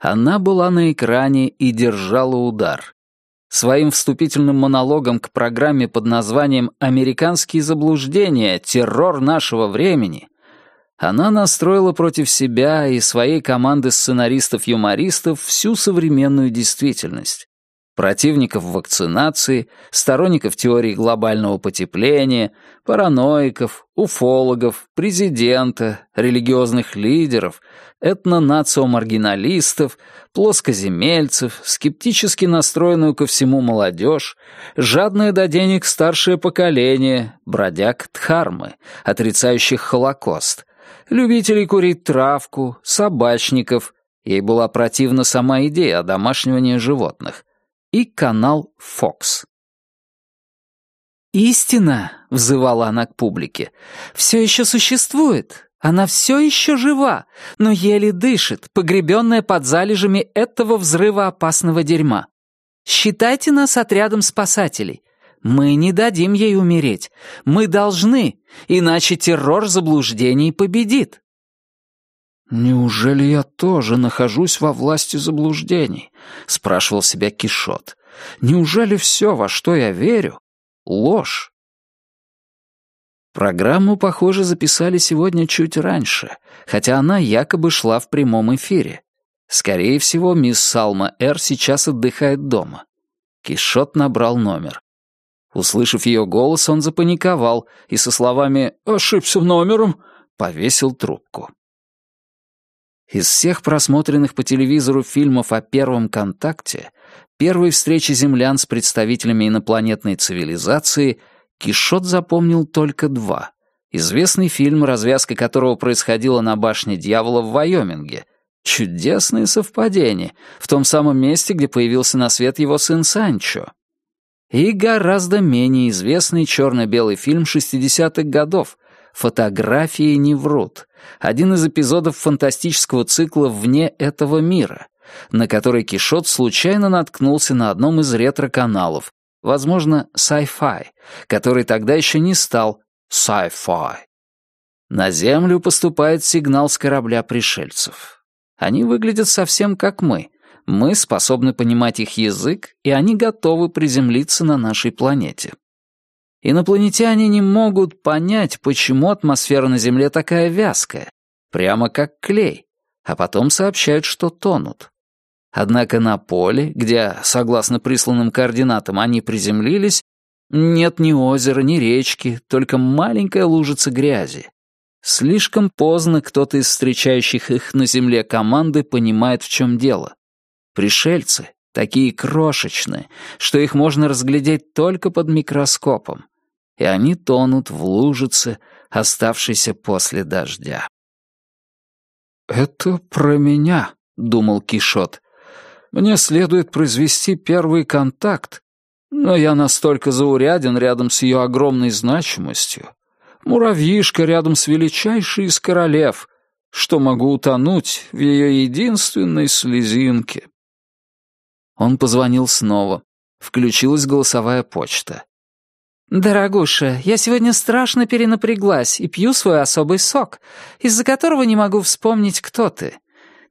она была на экране и держала удар. Своим вступительным монологом к программе под названием «Американские заблуждения. Террор нашего времени» она настроила против себя и своей команды сценаристов-юмористов всю современную действительность. противников вакцинации, сторонников теории глобального потепления, параноиков, уфологов, президента, религиозных лидеров, этно-нацио-маргиналистов, плоскоземельцев, скептически настроенную ко всему молодежь, жадное до денег старшее поколение, бродяг Дхармы, отрицающих Холокост, любителей курить травку, собачников, ей была противна сама идея одомашнивания животных, и канал Fox. «Истина», — взывала она к публике, — «все еще существует. Она все еще жива, но еле дышит, погребенная под залежами этого взрыва опасного дерьма. Считайте нас отрядом спасателей. Мы не дадим ей умереть. Мы должны, иначе террор заблуждений победит. «Неужели я тоже нахожусь во власти заблуждений?» — спрашивал себя Кишот. «Неужели все, во что я верю, — ложь?» Программу, похоже, записали сегодня чуть раньше, хотя она якобы шла в прямом эфире. Скорее всего, мисс Салма Р. сейчас отдыхает дома. Кишот набрал номер. Услышав ее голос, он запаниковал и со словами «ошибся номером» повесил трубку. Из всех просмотренных по телевизору фильмов о первом контакте, первой встрече землян с представителями инопланетной цивилизации, Кишот запомнил только два. Известный фильм, развязка которого происходила на башне дьявола в Вайоминге. Чудесное совпадение, в том самом месте, где появился на свет его сын Санчо. И гораздо менее известный черно-белый фильм 60-х годов «Фотографии не врут», один из эпизодов фантастического цикла «Вне этого мира», на который Кишот случайно наткнулся на одном из ретро-каналов, возможно, Sci-Fi, который тогда еще не стал Sci-Fi. На Землю поступает сигнал с корабля пришельцев. Они выглядят совсем как мы. Мы способны понимать их язык, и они готовы приземлиться на нашей планете. Инопланетяне не могут понять, почему атмосфера на Земле такая вязкая, прямо как клей, а потом сообщают, что тонут. Однако на поле, где, согласно присланным координатам, они приземлились, нет ни озера, ни речки, только маленькая лужица грязи. Слишком поздно кто-то из встречающих их на Земле команды понимает, в чем дело. Пришельцы, такие крошечные, что их можно разглядеть только под микроскопом, и они тонут в лужице, оставшейся после дождя. «Это про меня», — думал Кишот. «Мне следует произвести первый контакт, но я настолько зауряден рядом с ее огромной значимостью. Муравьишка рядом с величайшей из королев, что могу утонуть в ее единственной слезинке». Он позвонил снова. Включилась голосовая почта. «Дорогуша, я сегодня страшно перенапряглась и пью свой особый сок, из-за которого не могу вспомнить, кто ты.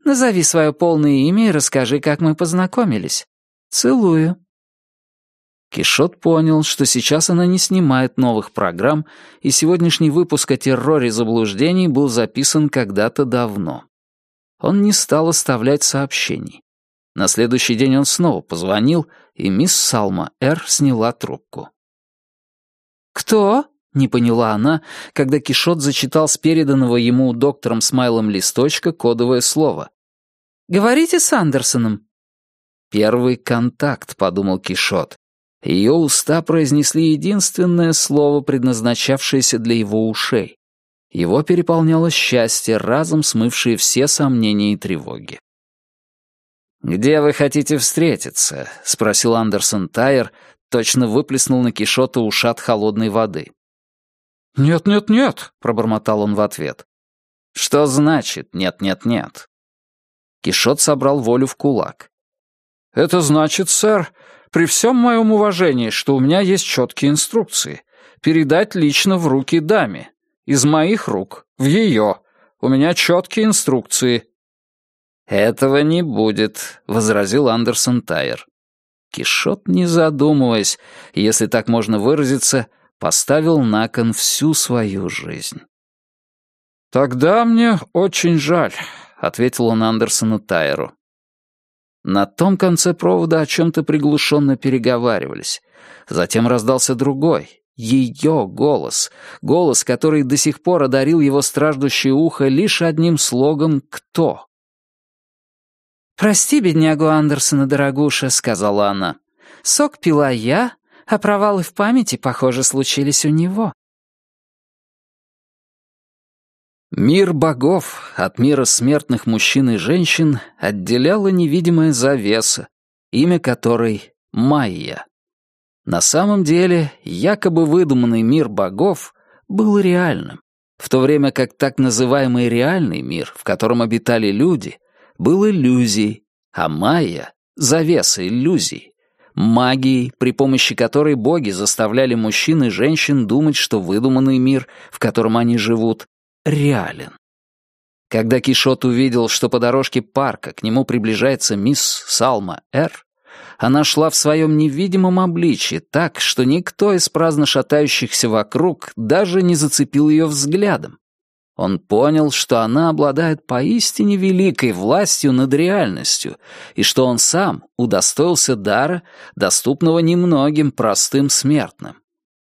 Назови свое полное имя и расскажи, как мы познакомились. Целую». Кишот понял, что сейчас она не снимает новых программ, и сегодняшний выпуск о терроре заблуждений был записан когда-то давно. Он не стал оставлять сообщений. На следующий день он снова позвонил, и мисс Салма Р. сняла трубку. «Кто?» — не поняла она, когда Кишот зачитал с переданного ему доктором Смайлом листочка кодовое слово. «Говорите с Андерсоном». «Первый контакт», — подумал Кишот. Ее уста произнесли единственное слово, предназначавшееся для его ушей. Его переполняло счастье, разом смывшее все сомнения и тревоги. «Где вы хотите встретиться?» — спросил Андерсон Тайер, точно выплеснул на Кишота ушат холодной воды. «Нет-нет-нет», — пробормотал он в ответ. «Что значит «нет-нет-нет»?» Кишот собрал волю в кулак. «Это значит, сэр, при всем моем уважении, что у меня есть четкие инструкции. Передать лично в руки даме. Из моих рук, в ее. У меня четкие инструкции. «Этого не будет», — возразил Андерсон Тайер. Кишот, не задумываясь, если так можно выразиться, поставил на кон всю свою жизнь. «Тогда мне очень жаль», — ответил он Андерсону Тайеру. На том конце провода о чем-то приглушенно переговаривались. Затем раздался другой, ее голос, голос, который до сих пор одарил его страждущее ухо лишь одним слогом «Кто?». «Прости, беднягу Андерсона, дорогуша», — сказала она. «Сок пила я, а провалы в памяти, похоже, случились у него». Мир богов от мира смертных мужчин и женщин отделяла невидимая завеса, имя которой — Майя. На самом деле, якобы выдуманный мир богов был реальным, в то время как так называемый реальный мир, в котором обитали люди, был иллюзией, а Майя — завеса иллюзий, магией, при помощи которой боги заставляли мужчин и женщин думать, что выдуманный мир, в котором они живут, реален. Когда Кишот увидел, что по дорожке парка к нему приближается мисс Салма Р., она шла в своем невидимом обличье так, что никто из праздно шатающихся вокруг даже не зацепил ее взглядом. Он понял, что она обладает поистине великой властью над реальностью, и что он сам удостоился дара, доступного немногим простым смертным.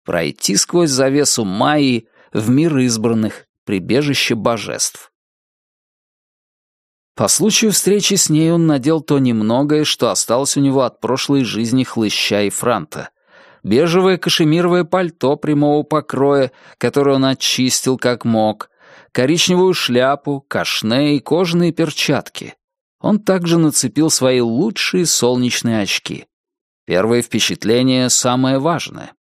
Пройти сквозь завесу Майи в мир избранных, прибежище божеств. По случаю встречи с ней он надел то немногое, что осталось у него от прошлой жизни хлыща и франта. Бежевое кашемировое пальто прямого покроя, которое он очистил как мог, коричневую шляпу, кашне и кожаные перчатки. Он также нацепил свои лучшие солнечные очки. Первое впечатление самое важное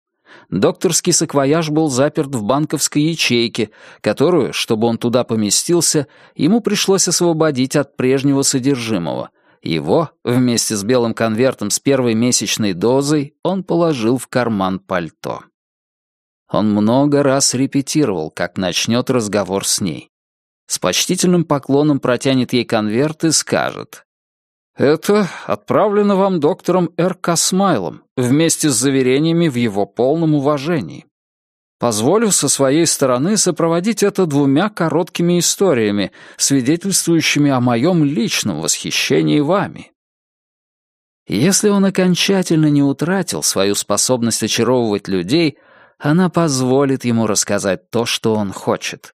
докторский саквояж был заперт в банковской ячейке, которую, чтобы он туда поместился, ему пришлось освободить от прежнего содержимого. Его, вместе с белым конвертом с первой месячной дозой, он положил в карман пальто. Он много раз репетировал, как начнет разговор с ней. С почтительным поклоном протянет ей конверт и скажет это отправлено вам доктором Р. Касмайлом вместе с заверениями в его полном уважении. Позволю со своей стороны сопроводить это двумя короткими историями, свидетельствующими о моем личном восхищении вами. Если он окончательно не утратил свою способность очаровывать людей, она позволит ему рассказать то, что он хочет.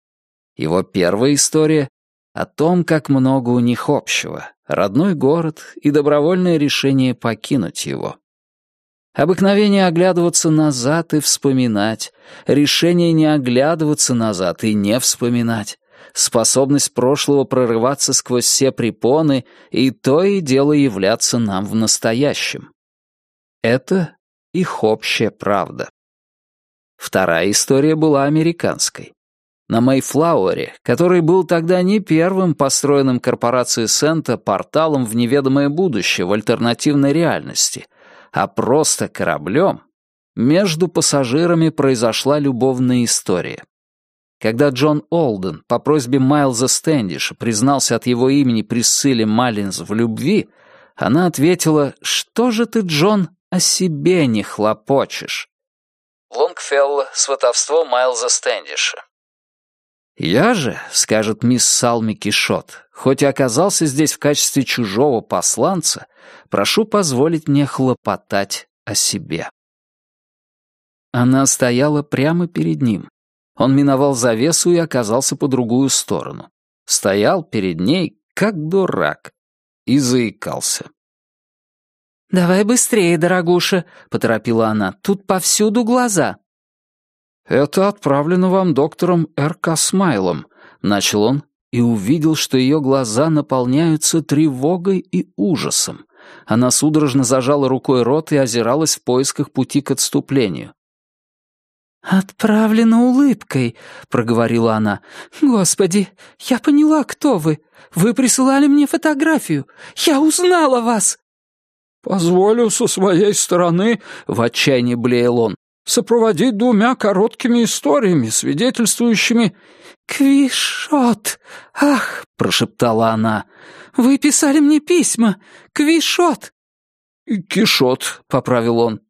Его первая история — о том, как много у них общего, родной город и добровольное решение покинуть его. Обыкновение оглядываться назад и вспоминать, решение не оглядываться назад и не вспоминать, способность прошлого прорываться сквозь все препоны и то и дело являться нам в настоящем. Это их общая правда. Вторая история была американской на Мейфлауэре, который был тогда не первым построенным корпорацией Сента порталом в неведомое будущее в альтернативной реальности, а просто кораблем, между пассажирами произошла любовная история. Когда Джон Олден по просьбе Майлза Стэндиша признался от его имени Присцилле Маллинз в любви, она ответила «Что же ты, Джон, о себе не хлопочешь?» Лонгфелло, сватовство Майлза Стэндиша. «Я же, — скажет мисс Салми Кишот, — хоть и оказался здесь в качестве чужого посланца, прошу позволить мне хлопотать о себе». Она стояла прямо перед ним. Он миновал завесу и оказался по другую сторону. Стоял перед ней, как дурак, и заикался. «Давай быстрее, дорогуша», — поторопила она, — «тут повсюду глаза». «Это отправлено вам доктором Р.К. Смайлом», — начал он и увидел, что ее глаза наполняются тревогой и ужасом. Она судорожно зажала рукой рот и озиралась в поисках пути к отступлению. «Отправлено улыбкой», — проговорила она. «Господи, я поняла, кто вы. Вы присылали мне фотографию. Я узнала вас». «Позволю со своей стороны», — в отчаянии блеял он, сопроводить двумя короткими историями, свидетельствующими... «Квишот! Ах!» — прошептала она. «Вы писали мне письма! Квишот!» «Кишот», — поправил он.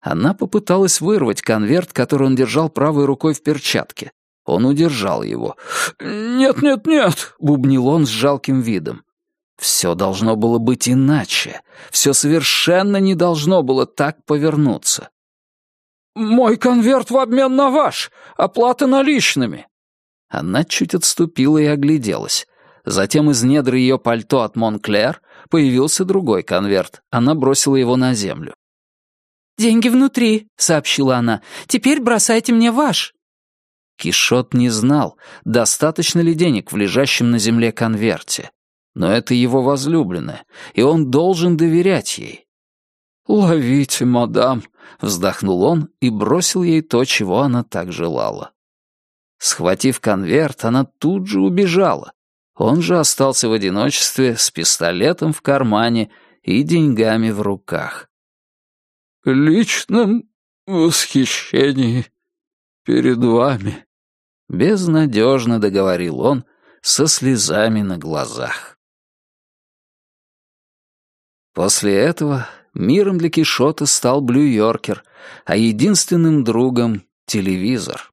Она попыталась вырвать конверт, который он держал правой рукой в перчатке. Он удержал его. «Нет, нет, нет», — бубнил он с жалким видом. Все должно было быть иначе. Все совершенно не должно было так повернуться. «Мой конверт в обмен на ваш! Оплата наличными!» Она чуть отступила и огляделась. Затем из недр ее пальто от Монклер появился другой конверт. Она бросила его на землю. «Деньги внутри», — сообщила она. «Теперь бросайте мне ваш». Кишот не знал, достаточно ли денег в лежащем на земле конверте. Но это его возлюбленная, и он должен доверять ей. «Ловите, мадам», — вздохнул он и бросил ей то, чего она так желала. Схватив конверт, она тут же убежала. Он же остался в одиночестве с пистолетом в кармане и деньгами в руках. «Личном восхищении перед вами», — безнадежно договорил он со слезами на глазах. После этого миром для Кишота стал Блю-Йоркер, а единственным другом — телевизор.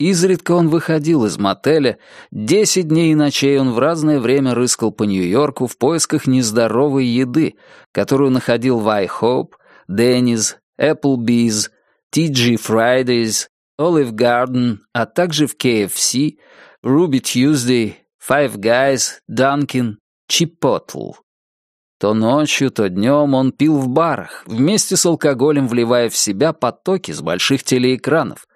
Изредка он выходил из мотеля, десять дней и ночей он в разное время рыскал по Нью-Йорку в поисках нездоровой еды, которую находил в iHope, Denny's, Applebee's, TG Fridays, Olive Garden, а также в KFC, Ruby Tuesday, Five Guys, Dunkin', Chipotle. То ночью, то днем он пил в барах, вместе с алкоголем вливая в себя потоки с больших телеэкранов.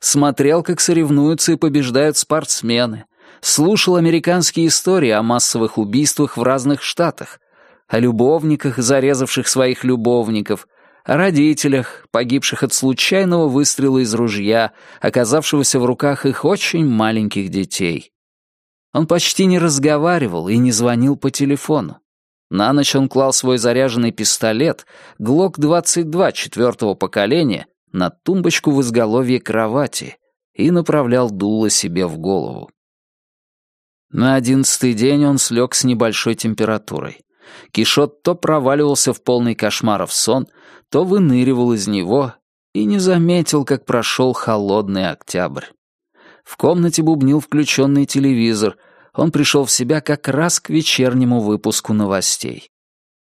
Смотрел, как соревнуются и побеждают спортсмены. Слушал американские истории о массовых убийствах в разных штатах, о любовниках, зарезавших своих любовников, о родителях, погибших от случайного выстрела из ружья, оказавшегося в руках их очень маленьких детей. Он почти не разговаривал и не звонил по телефону. На ночь он клал свой заряженный пистолет, ГЛОК-22 четвертого поколения, на тумбочку в изголовье кровати и направлял дуло себе в голову. На одиннадцатый день он слег с небольшой температурой. Кишот то проваливался в полный кошмаров сон, то выныривал из него и не заметил, как прошел холодный октябрь. В комнате бубнил включенный телевизор, он пришел в себя как раз к вечернему выпуску новостей.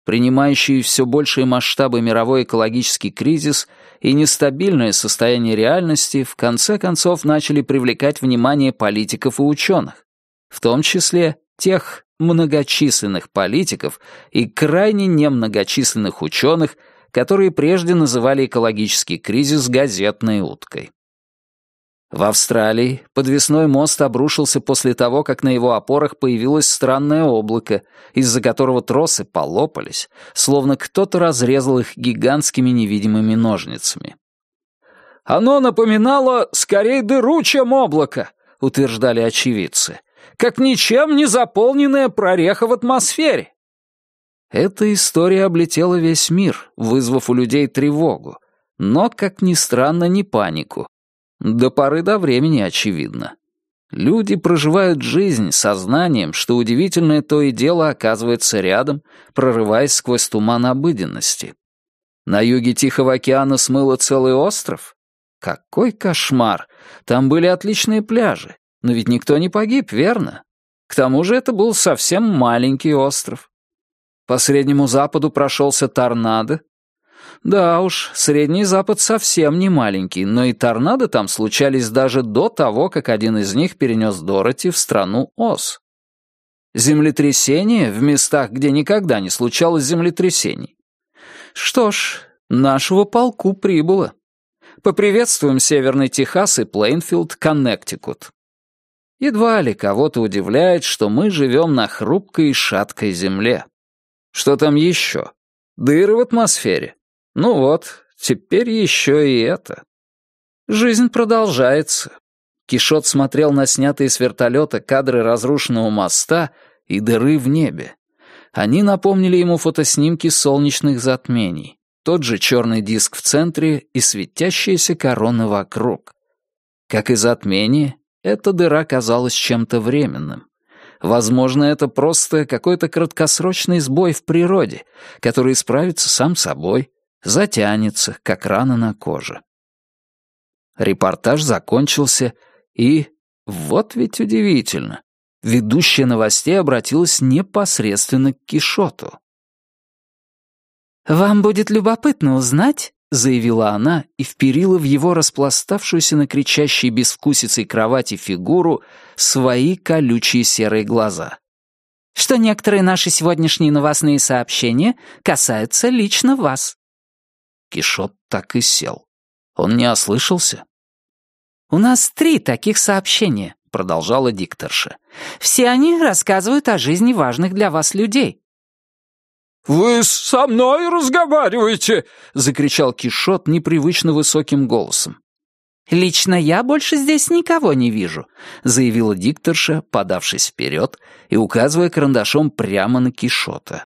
Принимающий все большие масштабы мировой экологический кризис и нестабильное состояние реальности в конце концов начали привлекать внимание политиков и ученых, в том числе тех многочисленных политиков и крайне немногочисленных ученых, которые прежде называли экологический кризис газетной уткой. В Австралии подвесной мост обрушился после того, как на его опорах появилось странное облако, из-за которого тросы полопались, словно кто-то разрезал их гигантскими невидимыми ножницами. «Оно напоминало скорее дыру, чем облако», — утверждали очевидцы, «как ничем не заполненная прореха в атмосфере». Эта история облетела весь мир, вызвав у людей тревогу, но, как ни странно, не панику, до поры до времени, очевидно. Люди проживают жизнь сознанием, что удивительное то и дело оказывается рядом, прорываясь сквозь туман обыденности. На юге Тихого океана смыло целый остров? Какой кошмар! Там были отличные пляжи, но ведь никто не погиб, верно? К тому же это был совсем маленький остров. По Среднему Западу прошелся торнадо, да уж, Средний Запад совсем не маленький, но и торнадо там случались даже до того, как один из них перенес Дороти в страну Оз. Землетрясения в местах, где никогда не случалось землетрясений. Что ж, нашего полку прибыло. Поприветствуем Северный Техас и Плейнфилд, Коннектикут. Едва ли кого-то удивляет, что мы живем на хрупкой и шаткой земле. Что там еще? Дыры в атмосфере? Ну вот, теперь еще и это. Жизнь продолжается. Кишот смотрел на снятые с вертолета кадры разрушенного моста и дыры в небе. Они напомнили ему фотоснимки солнечных затмений. Тот же черный диск в центре и светящаяся корона вокруг. Как и затмение, эта дыра казалась чем-то временным. Возможно, это просто какой-то краткосрочный сбой в природе, который исправится сам собой, затянется, как рана на коже. Репортаж закончился, и, вот ведь удивительно, Ведущая новостей обратилась непосредственно к Кишоту. «Вам будет любопытно узнать», — заявила она и вперила в его распластавшуюся на кричащей безвкусицей кровати фигуру свои колючие серые глаза. «Что некоторые наши сегодняшние новостные сообщения касаются лично вас». Кишот так и сел. Он не ослышался. «У нас три таких сообщения», — продолжала дикторша. «Все они рассказывают о жизни важных для вас людей. «Вы со мной разговариваете!» — закричал Кишот непривычно высоким голосом. «Лично я больше здесь никого не вижу», — заявила дикторша, подавшись вперед и указывая карандашом прямо на Кишота.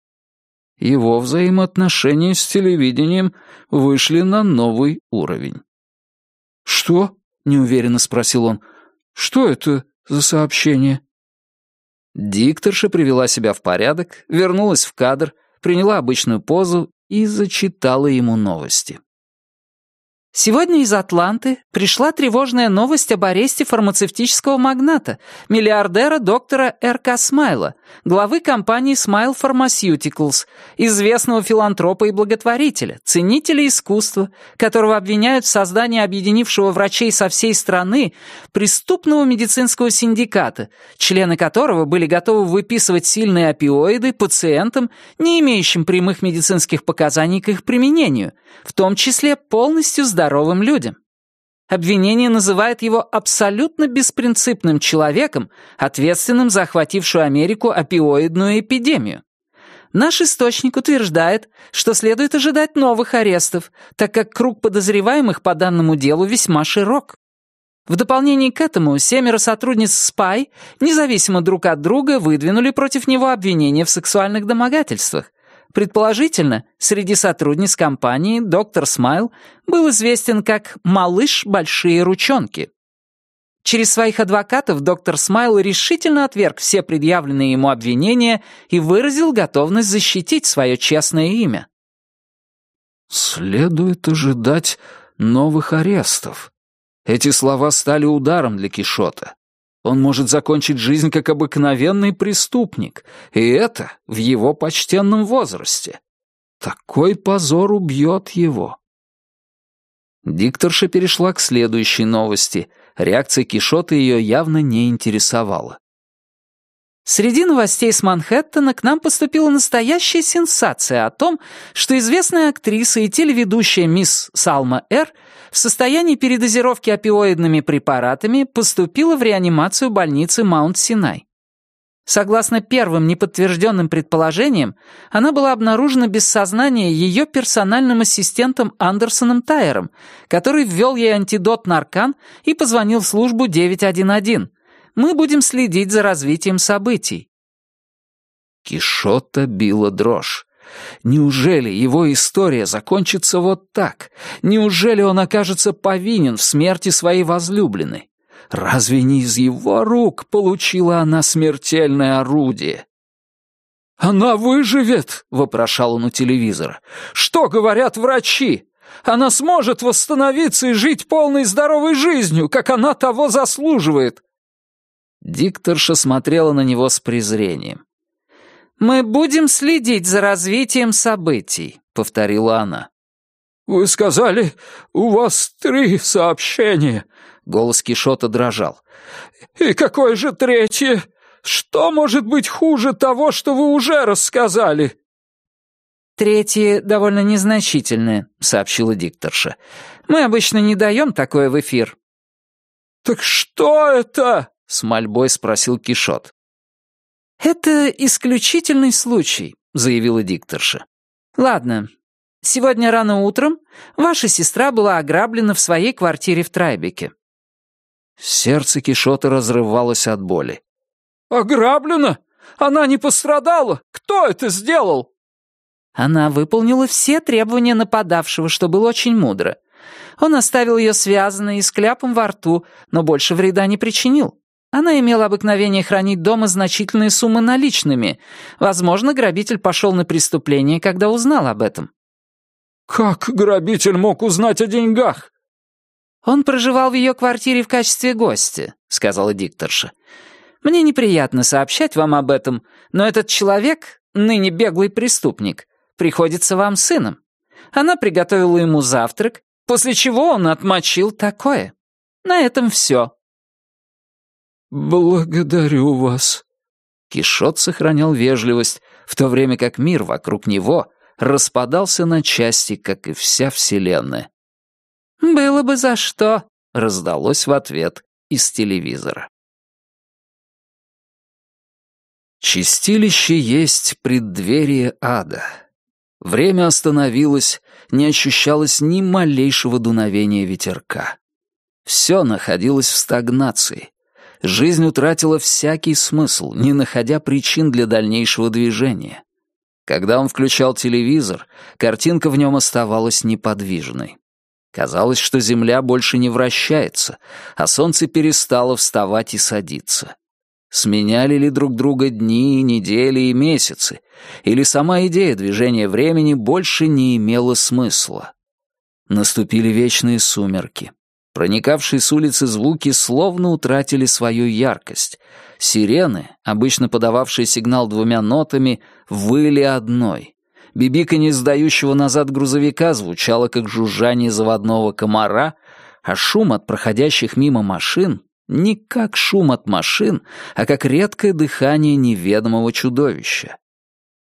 Его взаимоотношения с телевидением вышли на новый уровень. «Что?» — неуверенно спросил он. «Что это за сообщение?» Дикторша привела себя в порядок, вернулась в кадр приняла обычную позу и зачитала ему новости. Сегодня из Атланты пришла тревожная новость об аресте фармацевтического магната, миллиардера доктора Р.К. Смайла, главы компании Smile Pharmaceuticals, известного филантропа и благотворителя, ценителя искусства, которого обвиняют в создании объединившего врачей со всей страны преступного медицинского синдиката, члены которого были готовы выписывать сильные опиоиды пациентам, не имеющим прямых медицинских показаний к их применению, в том числе полностью здоровым здоровым людям. Обвинение называет его абсолютно беспринципным человеком, ответственным за охватившую Америку опиоидную эпидемию. Наш источник утверждает, что следует ожидать новых арестов, так как круг подозреваемых по данному делу весьма широк. В дополнение к этому семеро сотрудниц СПАЙ, независимо друг от друга, выдвинули против него обвинения в сексуальных домогательствах, Предположительно, среди сотрудниц компании доктор Смайл был известен как «малыш большие ручонки». Через своих адвокатов доктор Смайл решительно отверг все предъявленные ему обвинения и выразил готовность защитить свое честное имя. «Следует ожидать новых арестов». Эти слова стали ударом для Кишота. Он может закончить жизнь как обыкновенный преступник, и это в его почтенном возрасте. Такой позор убьет его. Дикторша перешла к следующей новости. Реакция Кишота ее явно не интересовала. Среди новостей с Манхэттена к нам поступила настоящая сенсация о том, что известная актриса и телеведущая мисс Салма Р. в состоянии передозировки опиоидными препаратами поступила в реанимацию больницы Маунт-Синай. Согласно первым неподтвержденным предположениям, она была обнаружена без сознания ее персональным ассистентом Андерсоном Тайером, который ввел ей антидот наркан и позвонил в службу 911, мы будем следить за развитием событий». Кишота била дрожь. Неужели его история закончится вот так? Неужели он окажется повинен в смерти своей возлюбленной? Разве не из его рук получила она смертельное орудие? «Она выживет!» — вопрошал он у телевизора. «Что говорят врачи? Она сможет восстановиться и жить полной здоровой жизнью, как она того заслуживает!» Дикторша смотрела на него с презрением. «Мы будем следить за развитием событий», — повторила она. «Вы сказали, у вас три сообщения», — голос Кишота дрожал. «И какое же третье? Что может быть хуже того, что вы уже рассказали?» «Третье довольно незначительное», — сообщила дикторша. «Мы обычно не даем такое в эфир». «Так что это?» С мольбой спросил Кишот. «Это исключительный случай», — заявила дикторша. «Ладно, сегодня рано утром ваша сестра была ограблена в своей квартире в Трайбеке». Сердце Кишота разрывалось от боли. «Ограблена? Она не пострадала? Кто это сделал?» Она выполнила все требования нападавшего, что было очень мудро. Он оставил ее связанной и с кляпом во рту, но больше вреда не причинил. Она имела обыкновение хранить дома значительные суммы наличными. Возможно, грабитель пошел на преступление, когда узнал об этом. «Как грабитель мог узнать о деньгах?» «Он проживал в ее квартире в качестве гостя», — сказала дикторша. Мне неприятно сообщать вам об этом, но этот человек, ныне беглый преступник, приходится вам сыном. Она приготовила ему завтрак, после чего он отмочил такое. На этом все». «Благодарю вас». Кишот сохранял вежливость, в то время как мир вокруг него распадался на части, как и вся Вселенная. «Было бы за что», — раздалось в ответ из телевизора. Чистилище есть преддверие ада. Время остановилось, не ощущалось ни малейшего дуновения ветерка. Все находилось в стагнации. Жизнь утратила всякий смысл, не находя причин для дальнейшего движения. Когда он включал телевизор, картинка в нем оставалась неподвижной. Казалось, что Земля больше не вращается, а Солнце перестало вставать и садиться. Сменяли ли друг друга дни, недели и месяцы, или сама идея движения времени больше не имела смысла? Наступили вечные сумерки. Проникавшие с улицы звуки словно утратили свою яркость. Сирены, обычно подававшие сигнал двумя нотами, выли одной. Бибика не сдающего назад грузовика звучало как жужжание заводного комара, а шум от проходящих мимо машин не как шум от машин, а как редкое дыхание неведомого чудовища.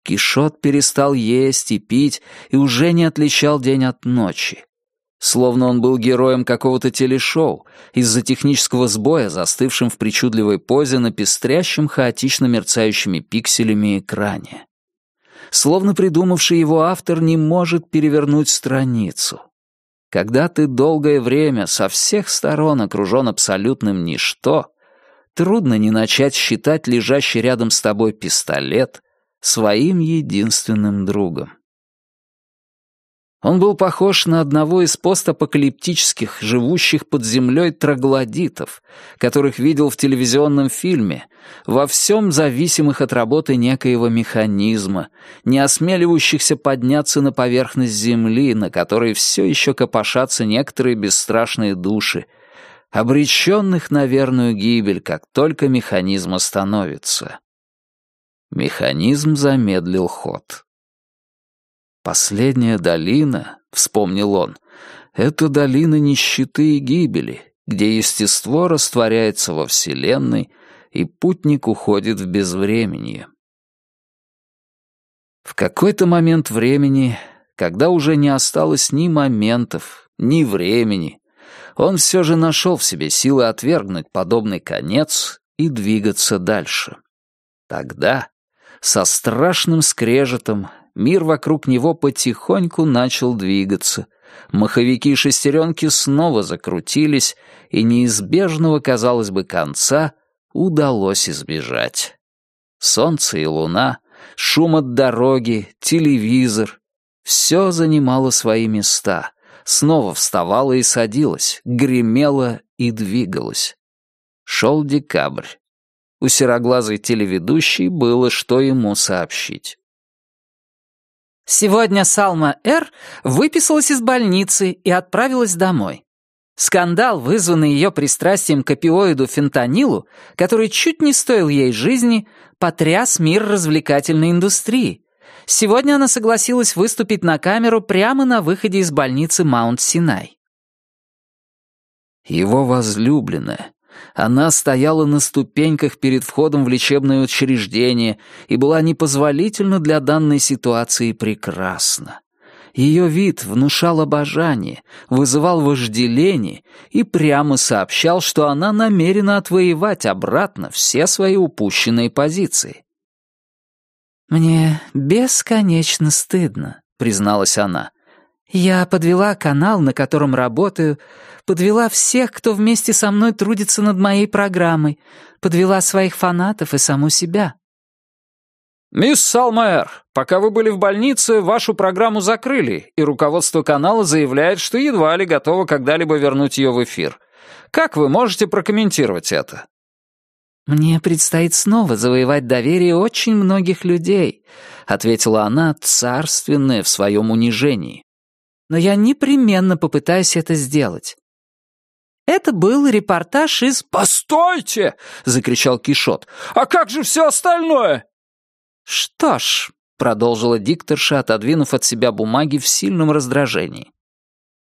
Кишот перестал есть и пить и уже не отличал день от ночи. Словно он был героем какого-то телешоу, из-за технического сбоя, застывшим в причудливой позе на пестрящем хаотично мерцающими пикселями экране. Словно придумавший его автор не может перевернуть страницу. Когда ты долгое время со всех сторон окружен абсолютным ничто, трудно не начать считать лежащий рядом с тобой пистолет своим единственным другом. Он был похож на одного из постапокалиптических, живущих под землей троглодитов, которых видел в телевизионном фильме, во всем зависимых от работы некоего механизма, не осмеливающихся подняться на поверхность земли, на которой все еще копошатся некоторые бесстрашные души, обреченных на верную гибель, как только механизм остановится. Механизм замедлил ход. Последняя долина, — вспомнил он, — это долина нищеты и гибели, где естество растворяется во Вселенной, и путник уходит в безвременье. В какой-то момент времени, когда уже не осталось ни моментов, ни времени, он все же нашел в себе силы отвергнуть подобный конец и двигаться дальше. Тогда, со страшным скрежетом, мир вокруг него потихоньку начал двигаться. Маховики и шестеренки снова закрутились, и неизбежного, казалось бы, конца удалось избежать. Солнце и луна, шум от дороги, телевизор — все занимало свои места, снова вставало и садилось, гремело и двигалось. Шел декабрь. У сероглазой телеведущей было что ему сообщить. Сегодня Салма Р. выписалась из больницы и отправилась домой. Скандал, вызванный ее пристрастием к опиоиду фентанилу, который чуть не стоил ей жизни, потряс мир развлекательной индустрии. Сегодня она согласилась выступить на камеру прямо на выходе из больницы Маунт-Синай. Его возлюбленная, она стояла на ступеньках перед входом в лечебное учреждение и была непозволительно для данной ситуации прекрасна. Ее вид внушал обожание, вызывал вожделение и прямо сообщал, что она намерена отвоевать обратно все свои упущенные позиции. «Мне бесконечно стыдно», — призналась она. «Я подвела канал, на котором работаю, подвела всех, кто вместе со мной трудится над моей программой, подвела своих фанатов и саму себя». «Мисс Салмайер, пока вы были в больнице, вашу программу закрыли, и руководство канала заявляет, что едва ли готово когда-либо вернуть ее в эфир. Как вы можете прокомментировать это?» «Мне предстоит снова завоевать доверие очень многих людей», — ответила она, царственная в своем унижении. «Но я непременно попытаюсь это сделать. Это был репортаж из... «Постойте!» — закричал Кишот. «А как же все остальное?» «Что ж», — продолжила дикторша, отодвинув от себя бумаги в сильном раздражении.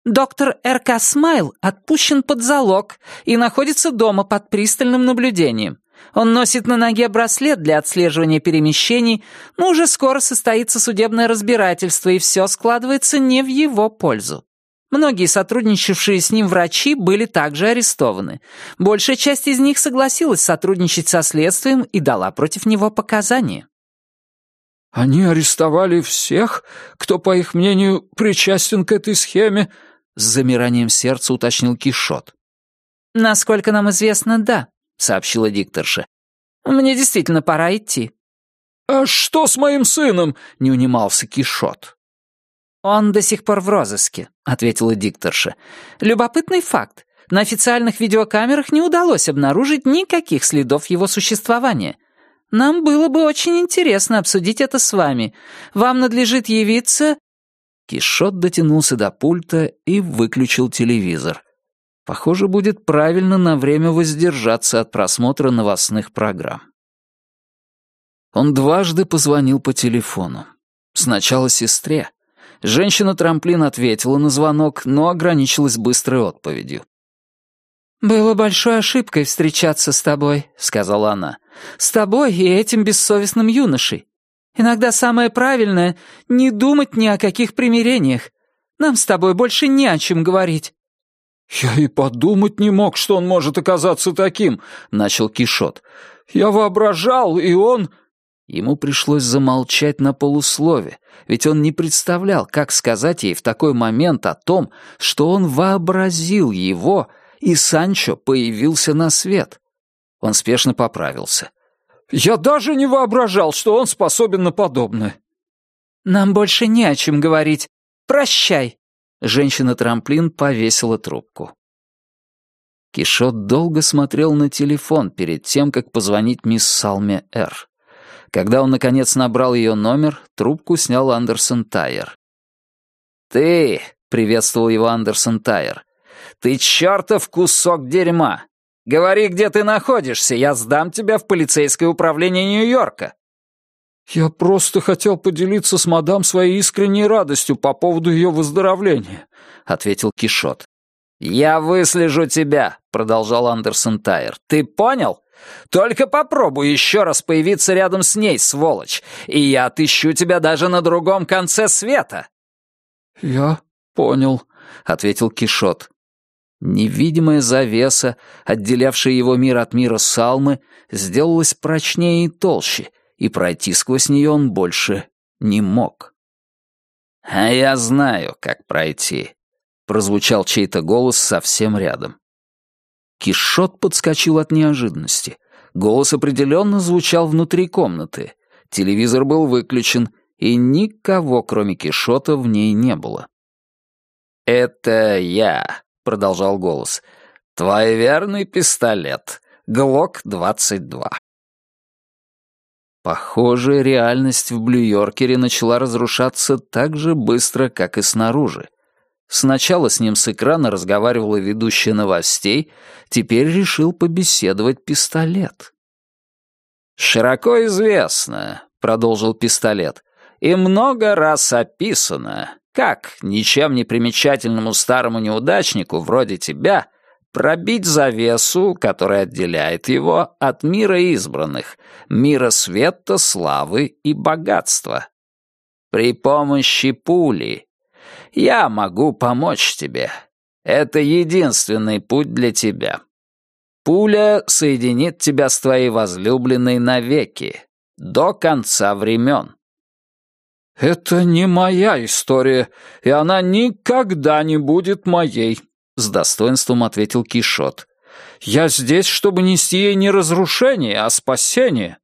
«Доктор Р.К. Смайл отпущен под залог и находится дома под пристальным наблюдением. Он носит на ноге браслет для отслеживания перемещений, но уже скоро состоится судебное разбирательство, и все складывается не в его пользу. Многие сотрудничавшие с ним врачи были также арестованы. Большая часть из них согласилась сотрудничать со следствием и дала против него показания. «Они арестовали всех, кто, по их мнению, причастен к этой схеме?» С замиранием сердца уточнил Кишот. «Насколько нам известно, да», — сообщила дикторша. «Мне действительно пора идти». «А что с моим сыном?» — не унимался Кишот. «Он до сих пор в розыске», — ответила дикторша. «Любопытный факт. На официальных видеокамерах не удалось обнаружить никаких следов его существования. Нам было бы очень интересно обсудить это с вами. Вам надлежит явиться...» Кишот дотянулся до пульта и выключил телевизор. Похоже, будет правильно на время воздержаться от просмотра новостных программ. Он дважды позвонил по телефону. Сначала сестре, Женщина-трамплин ответила на звонок, но ограничилась быстрой отповедью. «Было большой ошибкой встречаться с тобой», — сказала она. «С тобой и этим бессовестным юношей. Иногда самое правильное — не думать ни о каких примирениях. Нам с тобой больше не о чем говорить». «Я и подумать не мог, что он может оказаться таким», — начал Кишот. «Я воображал, и он...» Ему пришлось замолчать на полуслове, ведь он не представлял, как сказать ей в такой момент о том, что он вообразил его, и Санчо появился на свет. Он спешно поправился. «Я даже не воображал, что он способен на подобное». «Нам больше не о чем говорить. Прощай!» Женщина-трамплин повесила трубку. Кишот долго смотрел на телефон перед тем, как позвонить мисс Салме Р. Когда он, наконец, набрал ее номер, трубку снял Андерсон Тайер. «Ты!» — приветствовал его Андерсон Тайер. «Ты чертов кусок дерьма! Говори, где ты находишься, я сдам тебя в полицейское управление Нью-Йорка!» «Я просто хотел поделиться с мадам своей искренней радостью по поводу ее выздоровления», — ответил Кишот. «Я выслежу тебя», — продолжал Андерсон Тайер. «Ты понял? Только попробуй еще раз появиться рядом с ней, сволочь, и я отыщу тебя даже на другом конце света». «Я понял», — ответил Кишот. Невидимая завеса, отделявшая его мир от мира Салмы, сделалась прочнее и толще, и пройти сквозь нее он больше не мог. «А я знаю, как пройти», — прозвучал чей-то голос совсем рядом. Кишот подскочил от неожиданности. Голос определенно звучал внутри комнаты. Телевизор был выключен, и никого, кроме Кишота, в ней не было. «Это я», — продолжал голос. «Твой верный пистолет. Глок-22». Похоже, реальность в Блю-Йоркере начала разрушаться так же быстро, как и снаружи. Сначала с ним с экрана разговаривала ведущая новостей, теперь решил побеседовать пистолет. «Широко известно», — продолжил пистолет, «и много раз описано, как ничем не примечательному старому неудачнику вроде тебя пробить завесу, которая отделяет его от мира избранных, мира света, славы и богатства. При помощи пули, я могу помочь тебе. Это единственный путь для тебя. Пуля соединит тебя с твоей возлюбленной навеки, до конца времен. «Это не моя история, и она никогда не будет моей», — с достоинством ответил Кишот. «Я здесь, чтобы нести ей не разрушение, а спасение».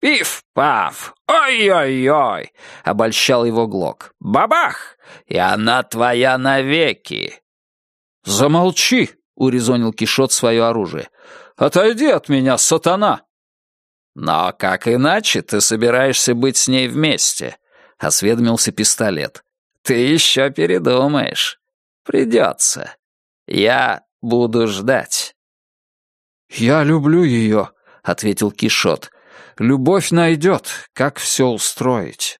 «Пиф-паф! Ой-ой-ой!» — обольщал его Глок. «Бабах! И она твоя навеки!» «Замолчи!» — урезонил Кишот свое оружие. «Отойди от меня, сатана!» «Но как иначе ты собираешься быть с ней вместе?» — осведомился пистолет. «Ты еще передумаешь. Придется. Я буду ждать». «Я люблю ее», — ответил Кишот. «Любовь найдет, как все устроить».